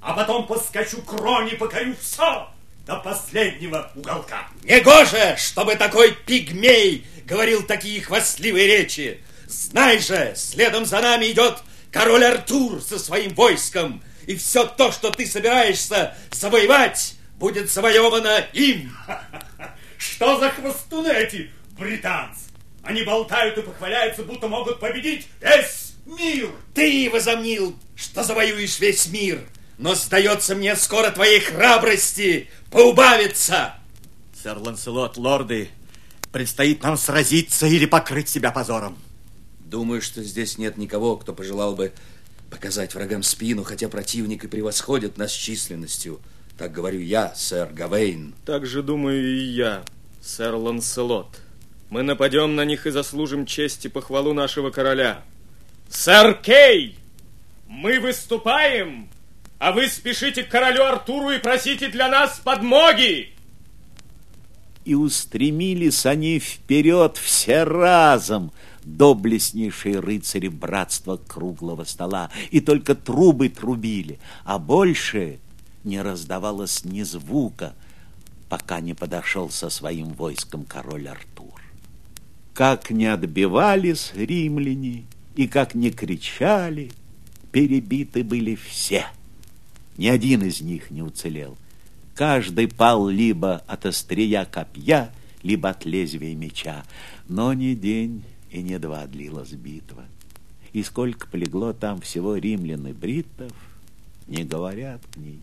а потом поскочу к Роне, покорю все до последнего уголка. Негоже, чтобы такой пигмей говорил такие хвастливые речи. Знай же, следом за нами идет король Артур со своим войском, и все то, что ты собираешься завоевать, будет завоевано им. Что за хвостуны эти британцы? Они болтают и похваляются, будто могут победить весь мир. Ты возомнил, что завоюешь весь мир, но, сдается мне, скоро твоей храбрости поубавится. Сэр Ланселот, лорды, предстоит нам сразиться или покрыть себя позором. Думаю, что здесь нет никого, кто пожелал бы показать врагам спину, хотя противник и превосходит нас численностью. Так говорю я, сэр Гавейн. Так же думаю и я, сэр Ланселот. Мы нападем на них и заслужим честь и похвалу нашего короля. Сэр Кей, мы выступаем, а вы спешите к королю Артуру и просите для нас подмоги. И устремились они вперед все разом, доблестнейшие рыцари братства круглого стола, и только трубы трубили, а больше не раздавалось ни звука, пока не подошел со своим войском король Артур. Как не отбивались римляне, и как не кричали, перебиты были все. Ни один из них не уцелел. Каждый пал либо от острия копья, либо от лезвия меча. Но ни день и не два длилась битва. И сколько полегло там всего римлян и бриттов, не говорят книги.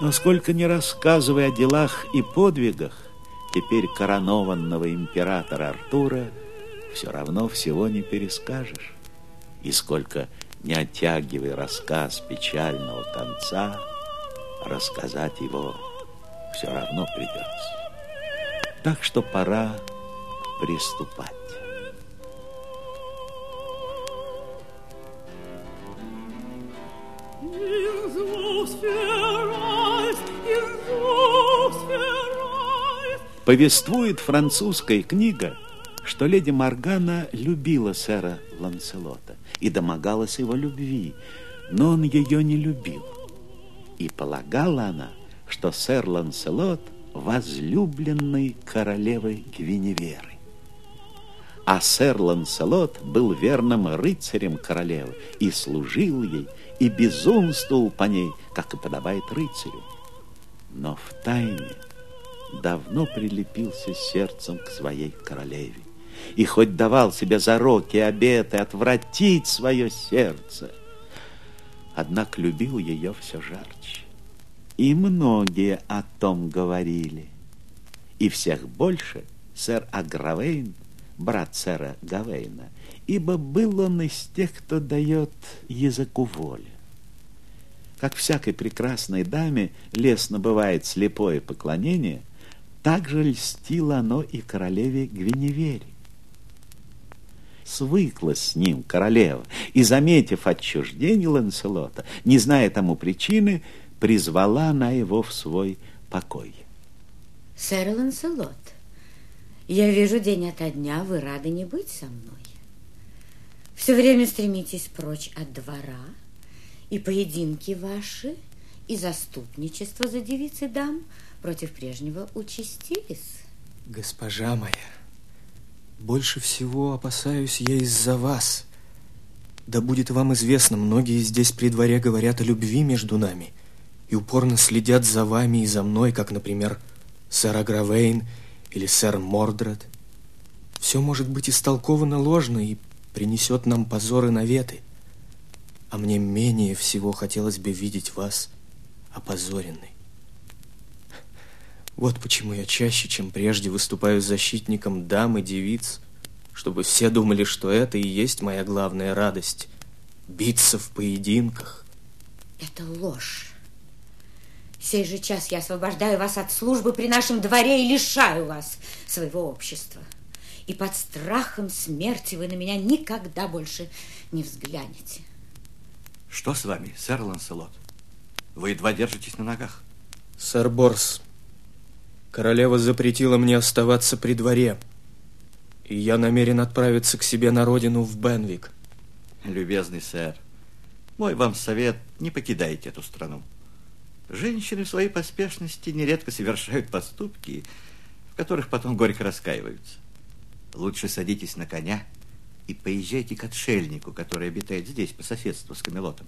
Но сколько не рассказывай о делах и подвигах, теперь коронованного императора Артура, все равно всего не перескажешь. И сколько не оттягивай рассказ печального конца, рассказать его все равно придется. Так что пора приступать. Повествует французская книга, что леди Моргана любила сэра Ланселота и домогалась его любви, но он ее не любил. И полагала она, что сэр Ланселот возлюбленный королевы Гвиневеры. А сэр Ланселот был верным рыцарем королевы и служил ей, и безумствовал по ней, как и подобает рыцарю. Но в тайне давно прилепился сердцем к своей королеве. И хоть давал себе зароки и обеты отвратить свое сердце, однако любил ее все жарче. И многие о том говорили. И всех больше сэр Агравейн, брат сэра Гавейна, ибо был он из тех, кто дает языку волю. Как всякой прекрасной даме лестно бывает слепое поклонение, так же льстило оно и королеве Гвиневере. Свыклась с ним королева, и, заметив отчуждение Ланселота, не зная тому причины, призвала она его в свой покой. Сэр Ланселот, я вижу день ото дня вы рады не быть со мной. Все время стремитесь прочь от двора, и поединки ваши, и заступничество за девицы дам против прежнего участились. Госпожа моя, больше всего опасаюсь я из-за вас. Да будет вам известно, многие здесь при дворе говорят о любви между нами и упорно следят за вами и за мной, как, например, сэр Агравейн или сэр Мордред. Все может быть истолковано ложно и принесет нам позоры наветы. А мне менее всего хотелось бы видеть вас опозоренной. Вот почему я чаще, чем прежде, выступаю защитником дам и девиц, чтобы все думали, что это и есть моя главная радость — биться в поединках. Это ложь. сей же час я освобождаю вас от службы при нашем дворе и лишаю вас своего общества. И под страхом смерти вы на меня никогда больше не взглянете. Что с вами, сэр Ланселот? Вы едва держитесь на ногах. Сэр Борс, королева запретила мне оставаться при дворе, и я намерен отправиться к себе на родину в Бенвик. Любезный сэр, мой вам совет, не покидайте эту страну. Женщины в своей поспешности нередко совершают поступки, в которых потом горько раскаиваются. Лучше садитесь на коня и поезжайте к отшельнику, который обитает здесь, по соседству с Камелотом,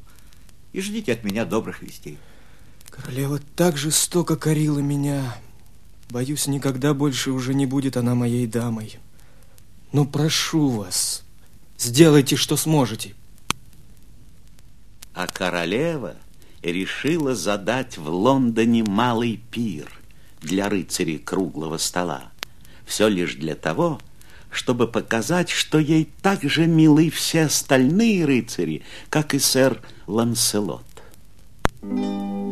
и ждите от меня добрых вестей. Королева так жестоко корила меня. Боюсь, никогда больше уже не будет она моей дамой. Но прошу вас, сделайте, что сможете. А королева решила задать в Лондоне малый пир для рыцарей круглого стола. Все лишь для того, чтобы показать, что ей так же милы все остальные рыцари, как и сэр Ланселот. Thank you.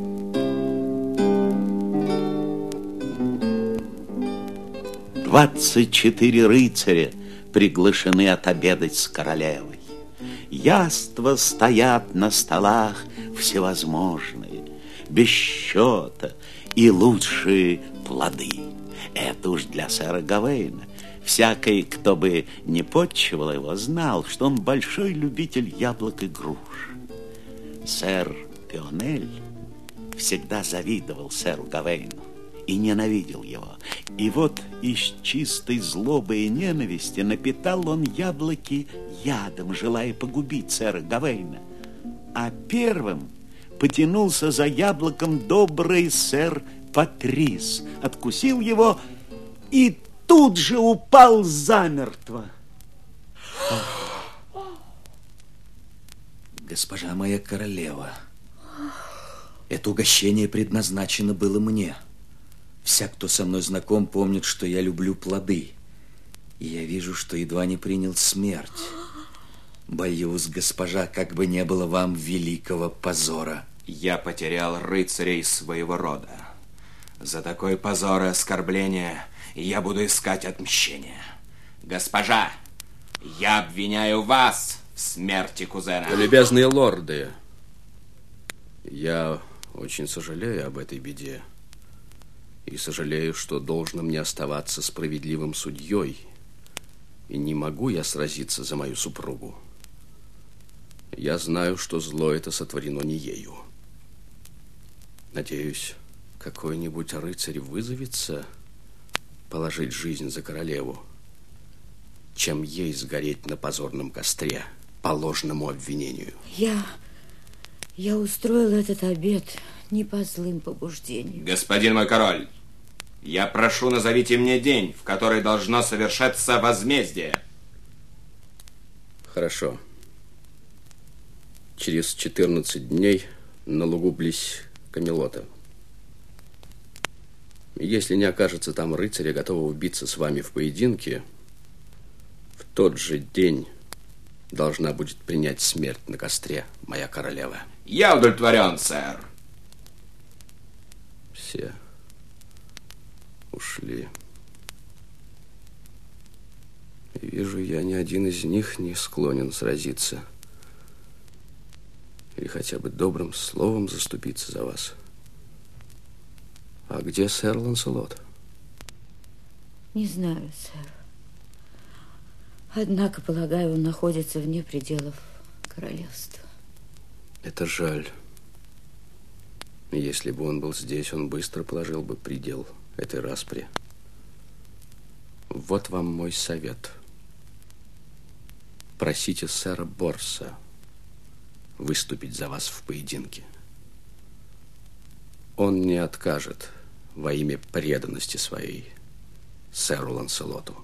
24 рыцаря приглашены отобедать с королевой. Яства стоят на столах всевозможные, без счета и лучшие плоды. Это уж для сэра Гавейна. Всякий, кто бы не подчивал его, знал, что он большой любитель яблок и груш. Сэр Пионель всегда завидовал сэру Гавейну и ненавидел его. И вот из чистой злобы и ненависти напитал он яблоки ядом, желая погубить сэра Гавейна. А первым потянулся за яблоком добрый сэр Патрис, откусил его и тут же упал замертво. Госпожа моя королева, это угощение предназначено было мне. Вся, кто со мной знаком, помнит, что я люблю плоды. И я вижу, что едва не принял смерть. Боюсь, госпожа, как бы не было вам великого позора. Я потерял рыцарей своего рода. За такой позор и оскорбление я буду искать отмщение. Госпожа, я обвиняю вас в смерти кузена. Любезные лорды, я очень сожалею об этой беде и сожалею, что должно мне оставаться справедливым судьей, и не могу я сразиться за мою супругу. Я знаю, что зло это сотворено не ею. Надеюсь, какой-нибудь рыцарь вызовется положить жизнь за королеву, чем ей сгореть на позорном костре по ложному обвинению. Я... я устроила этот обед не по злым побуждениям. Господин мой король, я прошу, назовите мне день, в который должно совершаться возмездие. Хорошо. Через 14 дней на лугу близ Камелота. Если не окажется там рыцаря, готового биться с вами в поединке, в тот же день должна будет принять смерть на костре моя королева. Я удовлетворен, сэр. Все ушли. И вижу, я ни один из них не склонен сразиться. Или хотя бы добрым словом заступиться за вас. А где сэр Ланселот? Не знаю, сэр. Однако, полагаю, он находится вне пределов королевства. Это жаль. Если бы он был здесь, он быстро положил бы предел этой распри. Вот вам мой совет. Просите сэра Борса выступить за вас в поединке. Он не откажет во имя преданности своей сэру Ланселоту.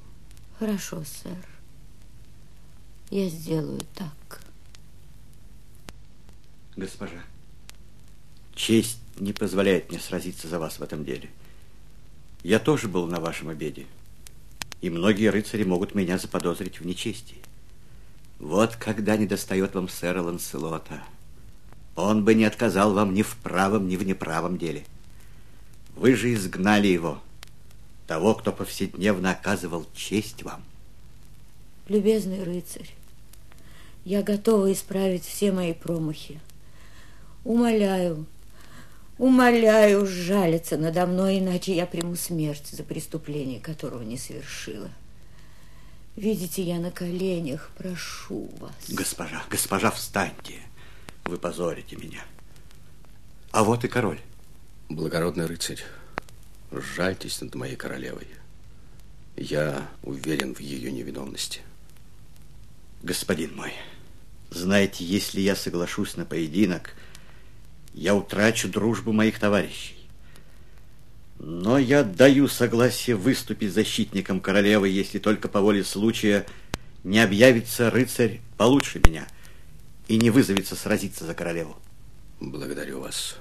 Хорошо, сэр. Я сделаю так. Госпожа, честь не позволяет мне сразиться за вас в этом деле. Я тоже был на вашем обеде. И многие рыцари могут меня заподозрить в нечестии. Вот когда не достает вам сэра Ланселота. Он бы не отказал вам ни в правом, ни в неправом деле. Вы же изгнали его, того, кто повседневно оказывал честь вам. Любезный рыцарь, я готова исправить все мои промахи. Умоляю, умоляю жалиться надо мной, иначе я приму смерть за преступление, которого не совершила. Видите, я на коленях, прошу вас. Госпожа, госпожа, встаньте. Вы позорите меня. А вот и король. Благородный рыцарь, жальтесь над моей королевой. Я уверен в ее невиновности. Господин мой, знаете, если я соглашусь на поединок, я утрачу дружбу моих товарищей. Но я даю согласие выступить защитником королевы, если только по воле случая не объявится рыцарь получше меня и не вызовется сразиться за королеву. Благодарю вас,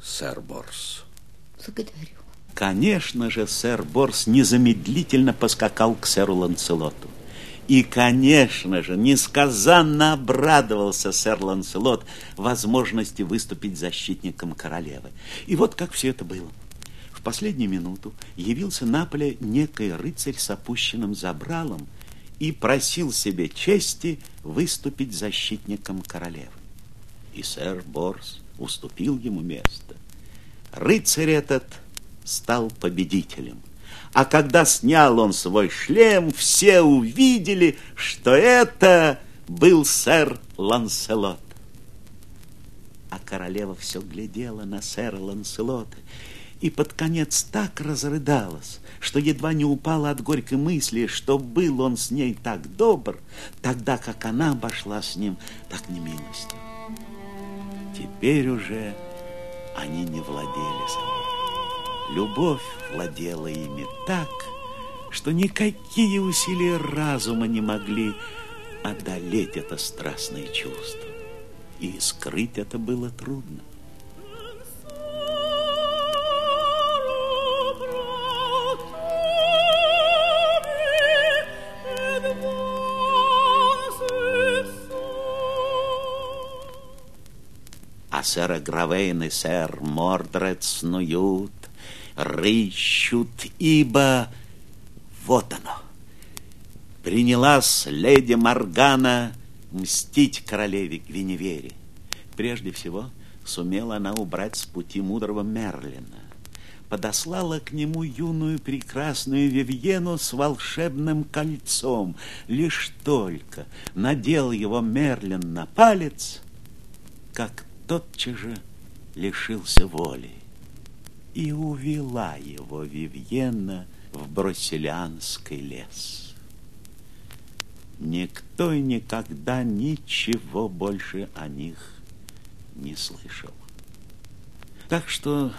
сэр Борс. Благодарю. Конечно же, сэр Борс незамедлительно поскакал к сэру Ланцелоту. И, конечно же, несказанно обрадовался сэр Ланселот возможности выступить защитником королевы. И вот как все это было. В последнюю минуту явился на поле некий рыцарь с опущенным забралом и просил себе чести выступить защитником королевы. И сэр Борс уступил ему место. Рыцарь этот стал победителем – а когда снял он свой шлем, все увидели, что это был сэр Ланселот. А королева все глядела на сэра Ланселота и под конец так разрыдалась, что едва не упала от горькой мысли, что был он с ней так добр, тогда как она обошла с ним так немилостиво. Теперь уже они не владели собой. Любовь владела ими так, что никакие усилия разума не могли одолеть это страстное чувство. И скрыть это было трудно. А сэр Гравейн и сэр Мордред снуют, рыщут, ибо вот оно. Принялась леди Моргана мстить королеве Гвиневере. Прежде всего, сумела она убрать с пути мудрого Мерлина. Подослала к нему юную прекрасную Вивьену с волшебным кольцом. Лишь только надел его Мерлин на палец, как тотчас же лишился воли и увела его Вивьена в Брусилианский лес. Никто и никогда ничего больше о них не слышал. Так что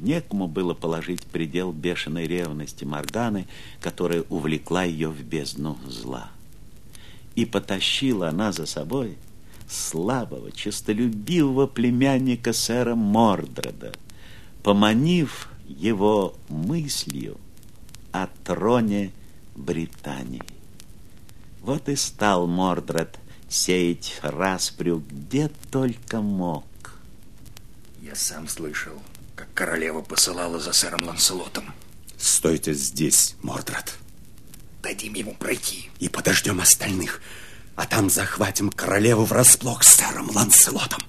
некому было положить предел бешеной ревности Морганы, которая увлекла ее в бездну зла. И потащила она за собой слабого, честолюбивого племянника сэра Мордреда, поманив его мыслью о троне Британии. Вот и стал Мордред сеять распрю где только мог. Я сам слышал, как королева посылала за сэром Ланселотом. Стойте здесь, Мордред. Дадим ему пройти. И подождем остальных, а там захватим королеву врасплох с сэром Ланселотом.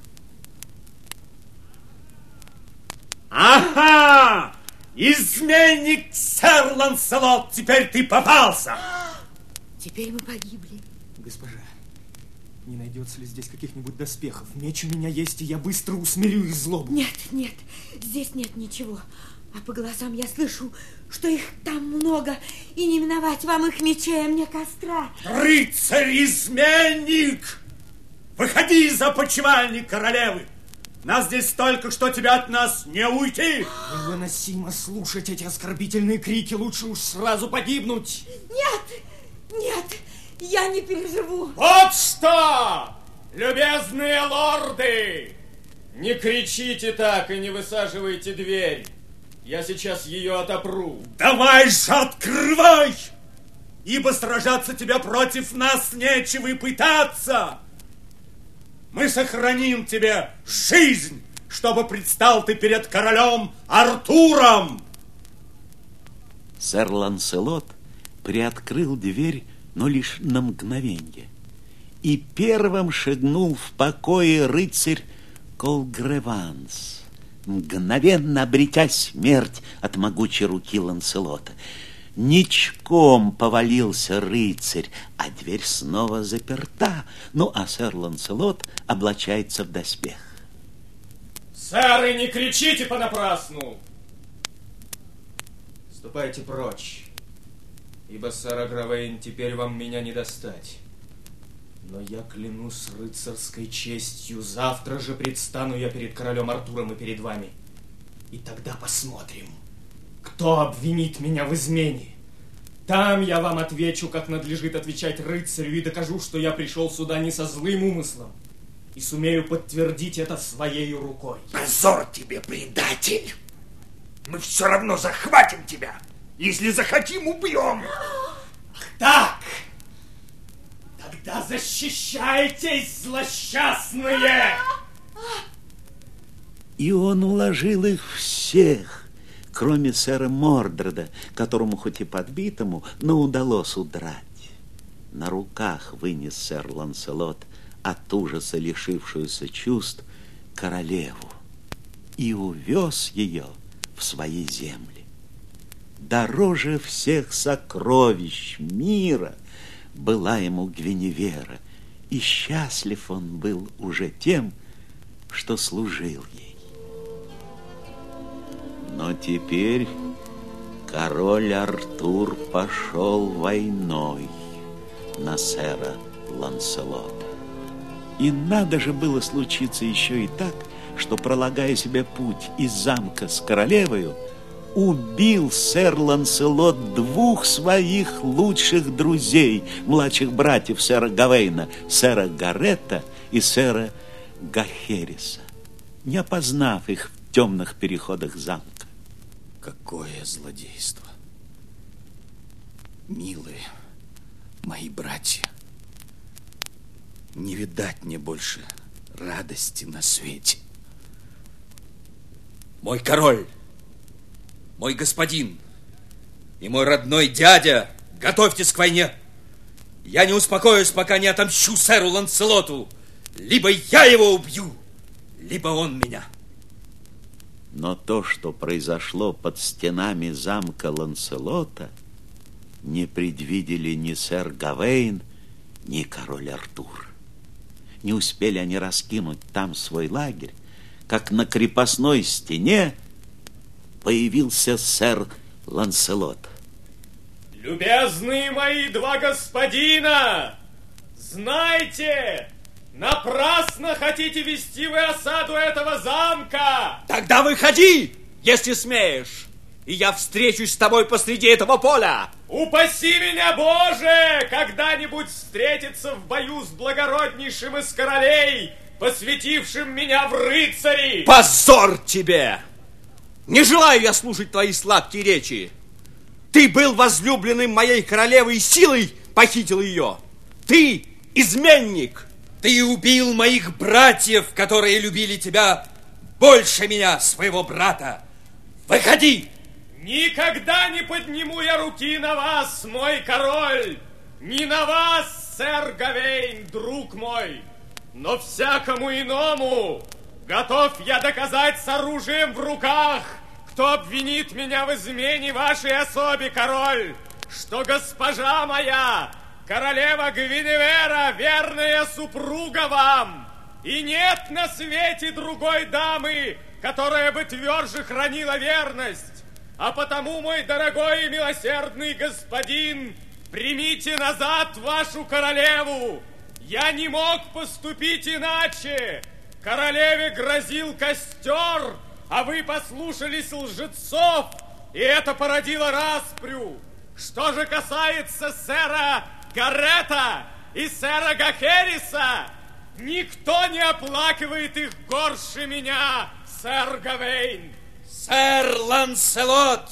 Ага! Изменник сэр Ланселот, теперь ты попался! Теперь мы погибли. Госпожа, не найдется ли здесь каких-нибудь доспехов? Меч у меня есть, и я быстро усмирю их злобу. Нет, нет, здесь нет ничего. А по голосам я слышу, что их там много, и не миновать вам их мечей, а мне костра. Рыцарь-изменник! Выходи из опочивальни королевы! Нас здесь столько, что тебя от нас не уйти. Невыносимо слушать эти оскорбительные крики. Лучше уж сразу погибнуть. Нет, нет, я не переживу. Вот что, любезные лорды! Не кричите так и не высаживайте дверь. Я сейчас ее отопру. Давай же открывай! Ибо сражаться тебя против нас нечего и пытаться. Мы сохраним тебе жизнь, чтобы предстал ты перед королем Артуром. Сэр Ланселот приоткрыл дверь, но лишь на мгновенье. И первым шагнул в покое рыцарь Колгреванс, мгновенно обретя смерть от могучей руки Ланселота. Ничком повалился рыцарь, а дверь снова заперта. Ну, а сэр Ланселот облачается в доспех. Сэры, не кричите понапрасну! Ступайте прочь, ибо, сэр Агравейн, теперь вам меня не достать. Но я клянусь рыцарской честью, завтра же предстану я перед королем Артуром и перед вами. И тогда посмотрим, кто обвинит меня в измене. Там я вам отвечу, как надлежит отвечать рыцарю, и докажу, что я пришел сюда не со злым умыслом, и сумею подтвердить это своей рукой. Позор тебе, предатель! Мы все равно захватим тебя. Если захотим, убьем. Так! Тогда защищайтесь, злосчастные! И он уложил их всех, кроме сэра Мордреда, которому хоть и подбитому, но удалось удрать. На руках вынес сэр Ланселот от ужаса лишившуюся чувств королеву и увез ее в свои земли. Дороже всех сокровищ мира была ему Гвиневера, и счастлив он был уже тем, что служил ей. Но теперь король Артур пошел войной на сэра Ланселота. И надо же было случиться еще и так, что, пролагая себе путь из замка с королевою, убил сэр Ланселот двух своих лучших друзей, младших братьев сэра Гавейна, сэра Гарета и сэра Гахериса, не опознав их в темных переходах замка. Какое злодейство! Милые мои братья, не видать мне больше радости на свете. Мой король, мой господин и мой родной дядя, готовьтесь к войне. Я не успокоюсь, пока не отомщу сэру Ланселоту. Либо я его убью, либо он меня. Но то, что произошло под стенами замка Ланселота, не предвидели ни сэр Гавейн, ни король Артур. Не успели они раскинуть там свой лагерь, как на крепостной стене появился сэр Ланселот. Любезные мои два господина, знайте, напрасно хотите вести вы осаду этого замка. Тогда выходи, если смеешь, и я встречусь с тобой посреди этого поля. Упаси меня, Боже, когда-нибудь встретиться в бою с благороднейшим из королей, посвятившим меня в рыцари. Позор тебе! Не желаю я слушать твои сладкие речи. Ты был возлюбленным моей королевы и силой похитил ее. Ты изменник. Ты убил моих братьев, которые любили тебя больше меня, своего брата. Выходи! Никогда не подниму я руки на вас, мой король! Не на вас, сэр Гавейн, друг мой! Но всякому иному готов я доказать с оружием в руках, кто обвинит меня в измене вашей особе, король, что госпожа моя, королева Гвиневера, верная супруга вам, и нет на свете другой дамы, которая бы тверже хранила верность. А потому, мой дорогой и милосердный господин, примите назад вашу королеву, я не мог поступить иначе. Королеве грозил костер, а вы послушались лжецов, и это породило распрю. Что же касается сэра Гарета и сэра Гахериса, никто не оплакивает их горше меня, сэр Гавейн. Сэр Ланселот,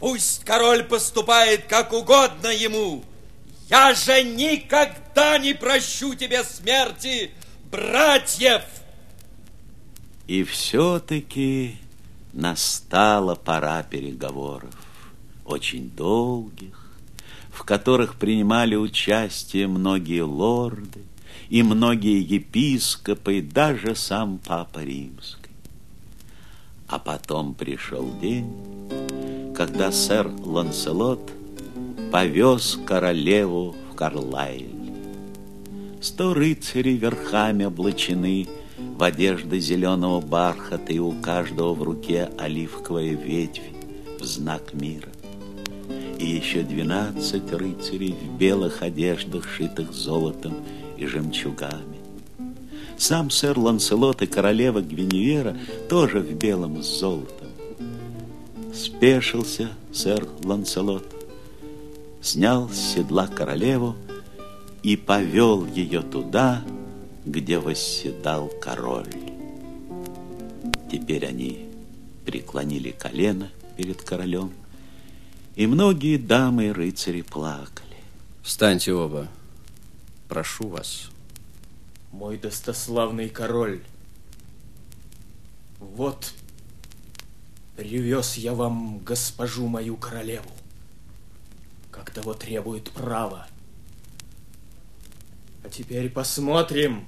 пусть король поступает как угодно ему. Я же никогда не прощу тебе смерти, братьев. И все-таки настала пора переговоров, очень долгих, в которых принимали участие многие лорды и многие епископы, и даже сам Папа Римский. А потом пришел день, когда сэр Ланселот повез королеву в Карлайль. Сто рыцарей верхами облачены в одежды зеленого бархата, и у каждого в руке оливковая ветвь в знак мира. И еще двенадцать рыцарей в белых одеждах, шитых золотом и жемчугами. Сам сэр Ланселот и королева Гвиневера тоже в белом с золотом. Спешился сэр Ланселот, снял с седла королеву и повел ее туда, где восседал король. Теперь они преклонили колено перед королем, и многие дамы и рыцари плакали. Встаньте оба, прошу вас. Мой достославный король, вот привез я вам госпожу мою королеву, как того требует право. А теперь посмотрим,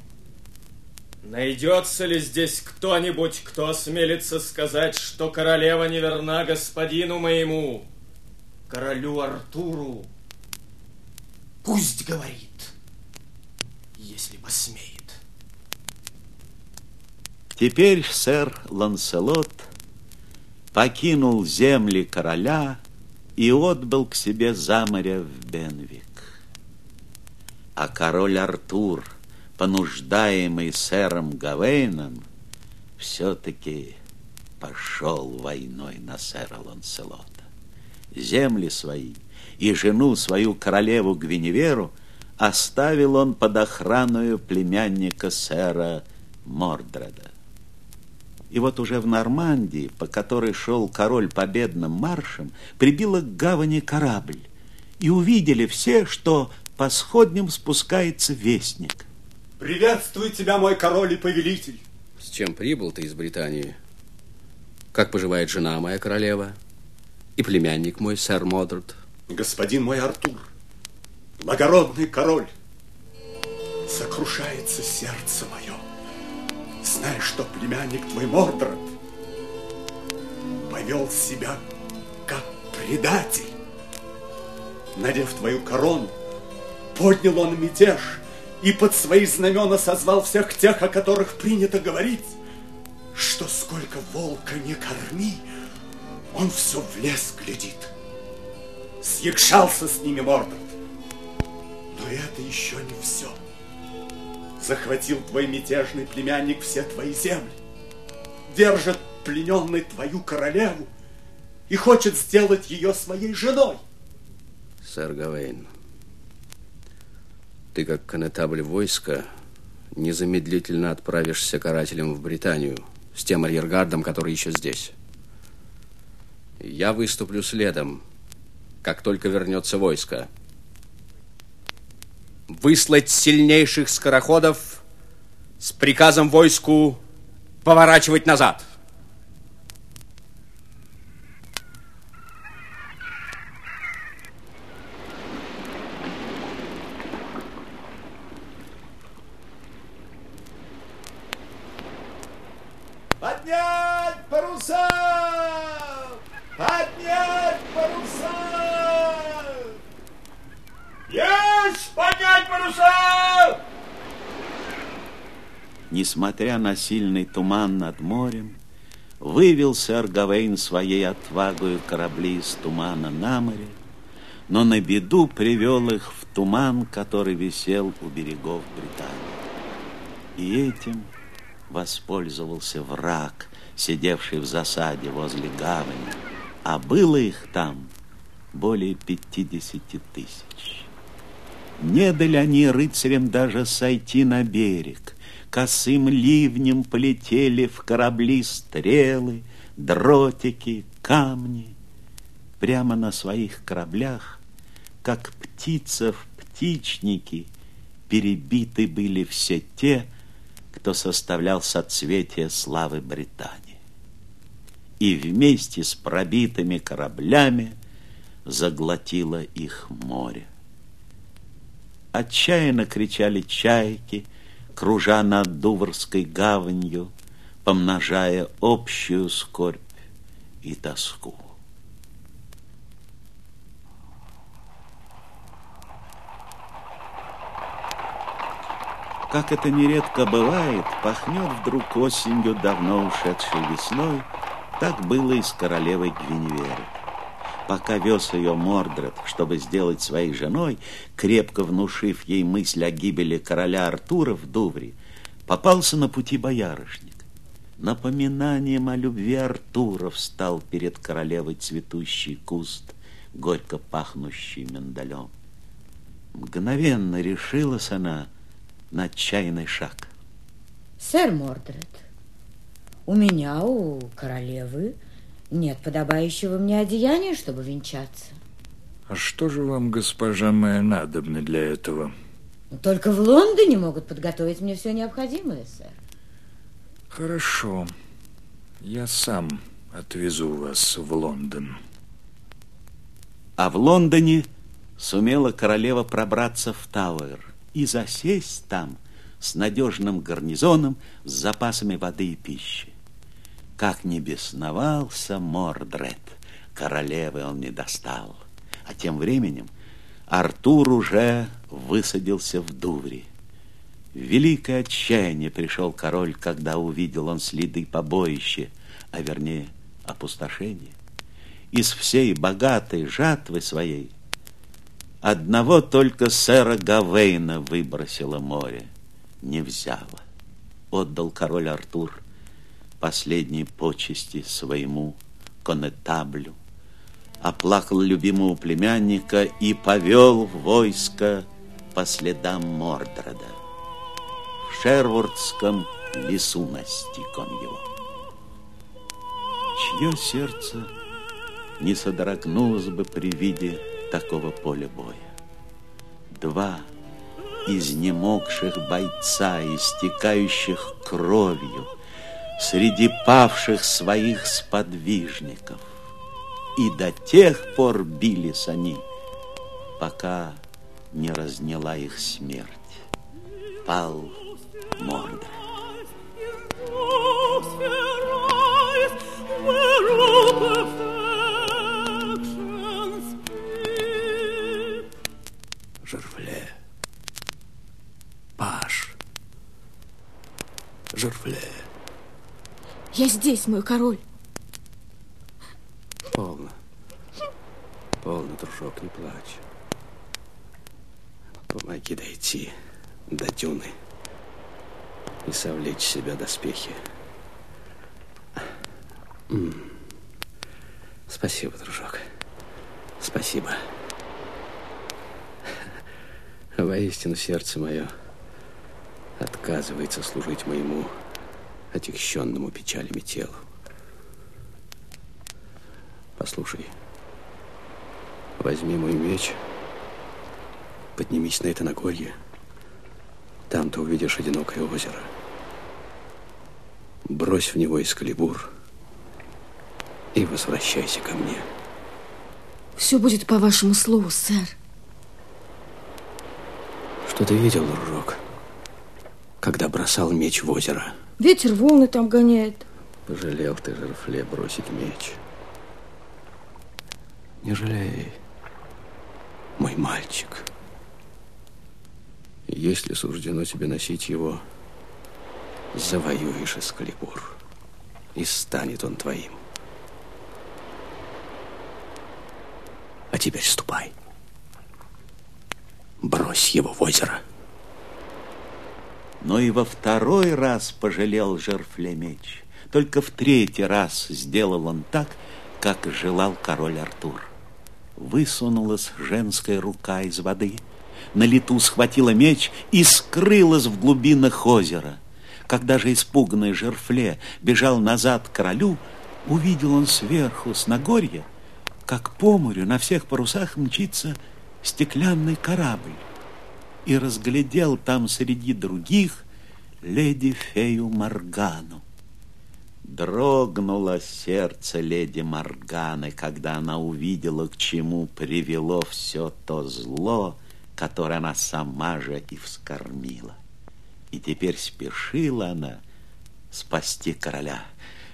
найдется ли здесь кто-нибудь, кто осмелится сказать, что королева не верна господину моему, королю Артуру. Пусть говорит если посмеет. Теперь сэр Ланселот покинул земли короля и отбыл к себе за море в Бенвик. А король Артур, понуждаемый сэром Гавейном, все-таки пошел войной на сэра Ланселота. Земли свои и жену свою королеву Гвиневеру оставил он под охраной племянника сэра Мордреда. И вот уже в Нормандии, по которой шел король победным маршем, прибило к гавани корабль, и увидели все, что по сходням спускается вестник. Приветствую тебя, мой король и повелитель. С чем прибыл ты из Британии? Как поживает жена моя королева? И племянник мой, сэр Модред? Господин мой Артур, благородный король, сокрушается сердце мое, зная, что племянник твой Мордред повел себя как предатель. Надев твою корону, поднял он мятеж и под свои знамена созвал всех тех, о которых принято говорить, что сколько волка не корми, он все в лес глядит. Съекшался с ними Мордред но это еще не все. Захватил твой мятежный племянник все твои земли, держит плененной твою королеву и хочет сделать ее своей женой. Сэр Гавейн, ты как конетабль войска незамедлительно отправишься карателем в Британию с тем арьергардом, который еще здесь. Я выступлю следом, как только вернется войско выслать сильнейших скороходов с приказом войску поворачивать назад. Паруса! Несмотря на сильный туман над морем, вывелся Аргавейн своей отвагою корабли из тумана на море, но на беду привел их в туман, который висел у берегов Британии. И этим воспользовался враг, сидевший в засаде возле гавани, а было их там более пятидесяти тысяч. Не дали они рыцарям даже сойти на берег. Косым ливнем полетели в корабли стрелы, дротики, камни. Прямо на своих кораблях, как птица в птичнике, перебиты были все те, кто составлял соцветие славы Британии. И вместе с пробитыми кораблями заглотило их море. Отчаянно кричали чайки, кружа над Дуврской гаванью, помножая общую скорбь и тоску. Как это нередко бывает, пахнет вдруг осенью давно ушедшей весной, так было и с королевой Гвиневеры. Пока вез ее Мордред, чтобы сделать своей женой, крепко внушив ей мысль о гибели короля Артура в Дувре, попался на пути боярышник. Напоминанием о любви Артура встал перед королевой цветущий куст, горько пахнущий миндалем. Мгновенно решилась она на отчаянный шаг. Сэр Мордред, у меня, у королевы, нет подобающего мне одеяния, чтобы венчаться. А что же вам, госпожа моя, надобно для этого? Только в Лондоне могут подготовить мне все необходимое, сэр. Хорошо. Я сам отвезу вас в Лондон. А в Лондоне сумела королева пробраться в Тауэр и засесть там с надежным гарнизоном, с запасами воды и пищи. Как не бесновался Мордред, королевы он не достал. А тем временем Артур уже высадился в Дувре. В великое отчаяние пришел король, когда увидел он следы побоища, а вернее опустошения. Из всей богатой жатвы своей одного только сэра Гавейна выбросило море, не взяло. Отдал король Артур последние почести своему конетаблю, оплакал любимого племянника и повел войско по следам Мордреда. В Шервудском лесу настиг он его. Чье сердце не содрогнулось бы при виде такого поля боя? Два изнемогших бойца, истекающих кровью, среди павших своих сподвижников. И до тех пор бились они, пока не разняла их смерть. Пал Мордред. Жерфле. Паш. Жерфле. Я здесь, мой король. Полно. Полно, дружок, не плачь. Помоги дойти до дюны и совлечь себя доспехи. Спасибо, дружок. Спасибо. Воистину, сердце мое отказывается служить моему отягченному печалями телу. Послушай, возьми мой меч, поднимись на это Нагорье. Там ты увидишь одинокое озеро. Брось в него эскалибур и возвращайся ко мне. Все будет по вашему слову, сэр. Что ты видел, дружок, когда бросал меч в озеро? Ветер волны там гоняет. Пожалел ты, Жерфле, бросить меч. Не жалей, мой мальчик. Если суждено тебе носить его, завоюешь Эскалибур, и станет он твоим. А теперь ступай. Брось его в озеро. Но и во второй раз пожалел Жерфле меч. Только в третий раз сделал он так, как желал король Артур. Высунулась женская рука из воды, на лету схватила меч и скрылась в глубинах озера. Когда же испуганный Жерфле бежал назад к королю, увидел он сверху, с Нагорья, как по морю на всех парусах мчится стеклянный корабль, и разглядел там среди других леди-фею Моргану. Дрогнуло сердце леди Морганы, когда она увидела, к чему привело все то зло, которое она сама же и вскормила. И теперь спешила она спасти короля.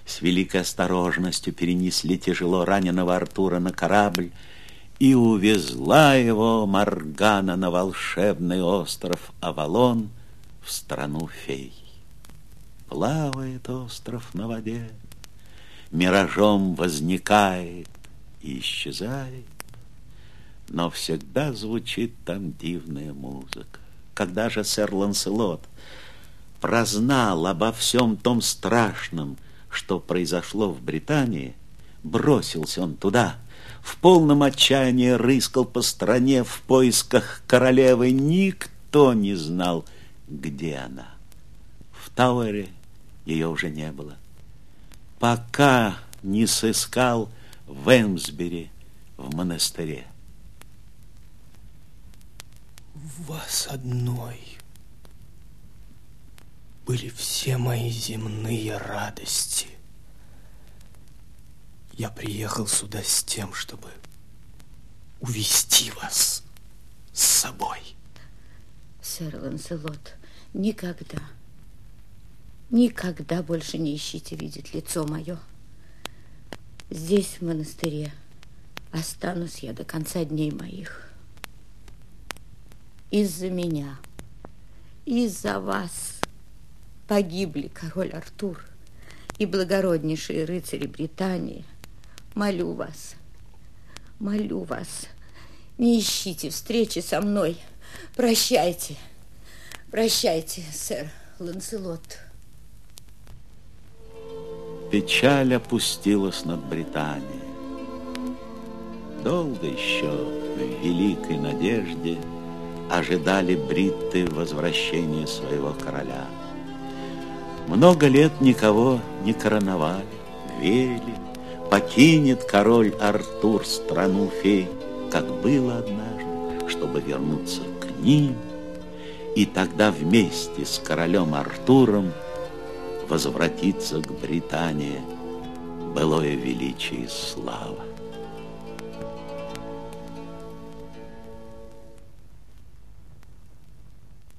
С великой осторожностью перенесли тяжело раненого Артура на корабль, и увезла его Моргана на волшебный остров Авалон в страну фей. Плавает остров на воде, Миражом возникает и исчезает, Но всегда звучит там дивная музыка. Когда же сэр Ланселот прознал обо всем том страшном, что произошло в Британии, бросился он туда, в полном отчаянии рыскал по стране в поисках королевы. Никто не знал, где она. В Тауэре ее уже не было. Пока не сыскал в Эмсбери, в монастыре. Вас одной были все мои земные радости. Я приехал сюда с тем, чтобы увести вас с собой. Сэр Ланселот, никогда, никогда больше не ищите видеть лицо мое. Здесь, в монастыре, останусь я до конца дней моих. Из-за меня, из-за вас погибли король Артур и благороднейшие рыцари Британии. Молю вас, молю вас, не ищите встречи со мной. Прощайте, прощайте, сэр Ланселот. Печаль опустилась над Британией. Долго еще в великой надежде ожидали бритты возвращения своего короля. Много лет никого не короновали, верили, покинет король Артур страну фей, как было однажды, чтобы вернуться к ним, и тогда вместе с королем Артуром возвратиться к Британии былое величие и слава.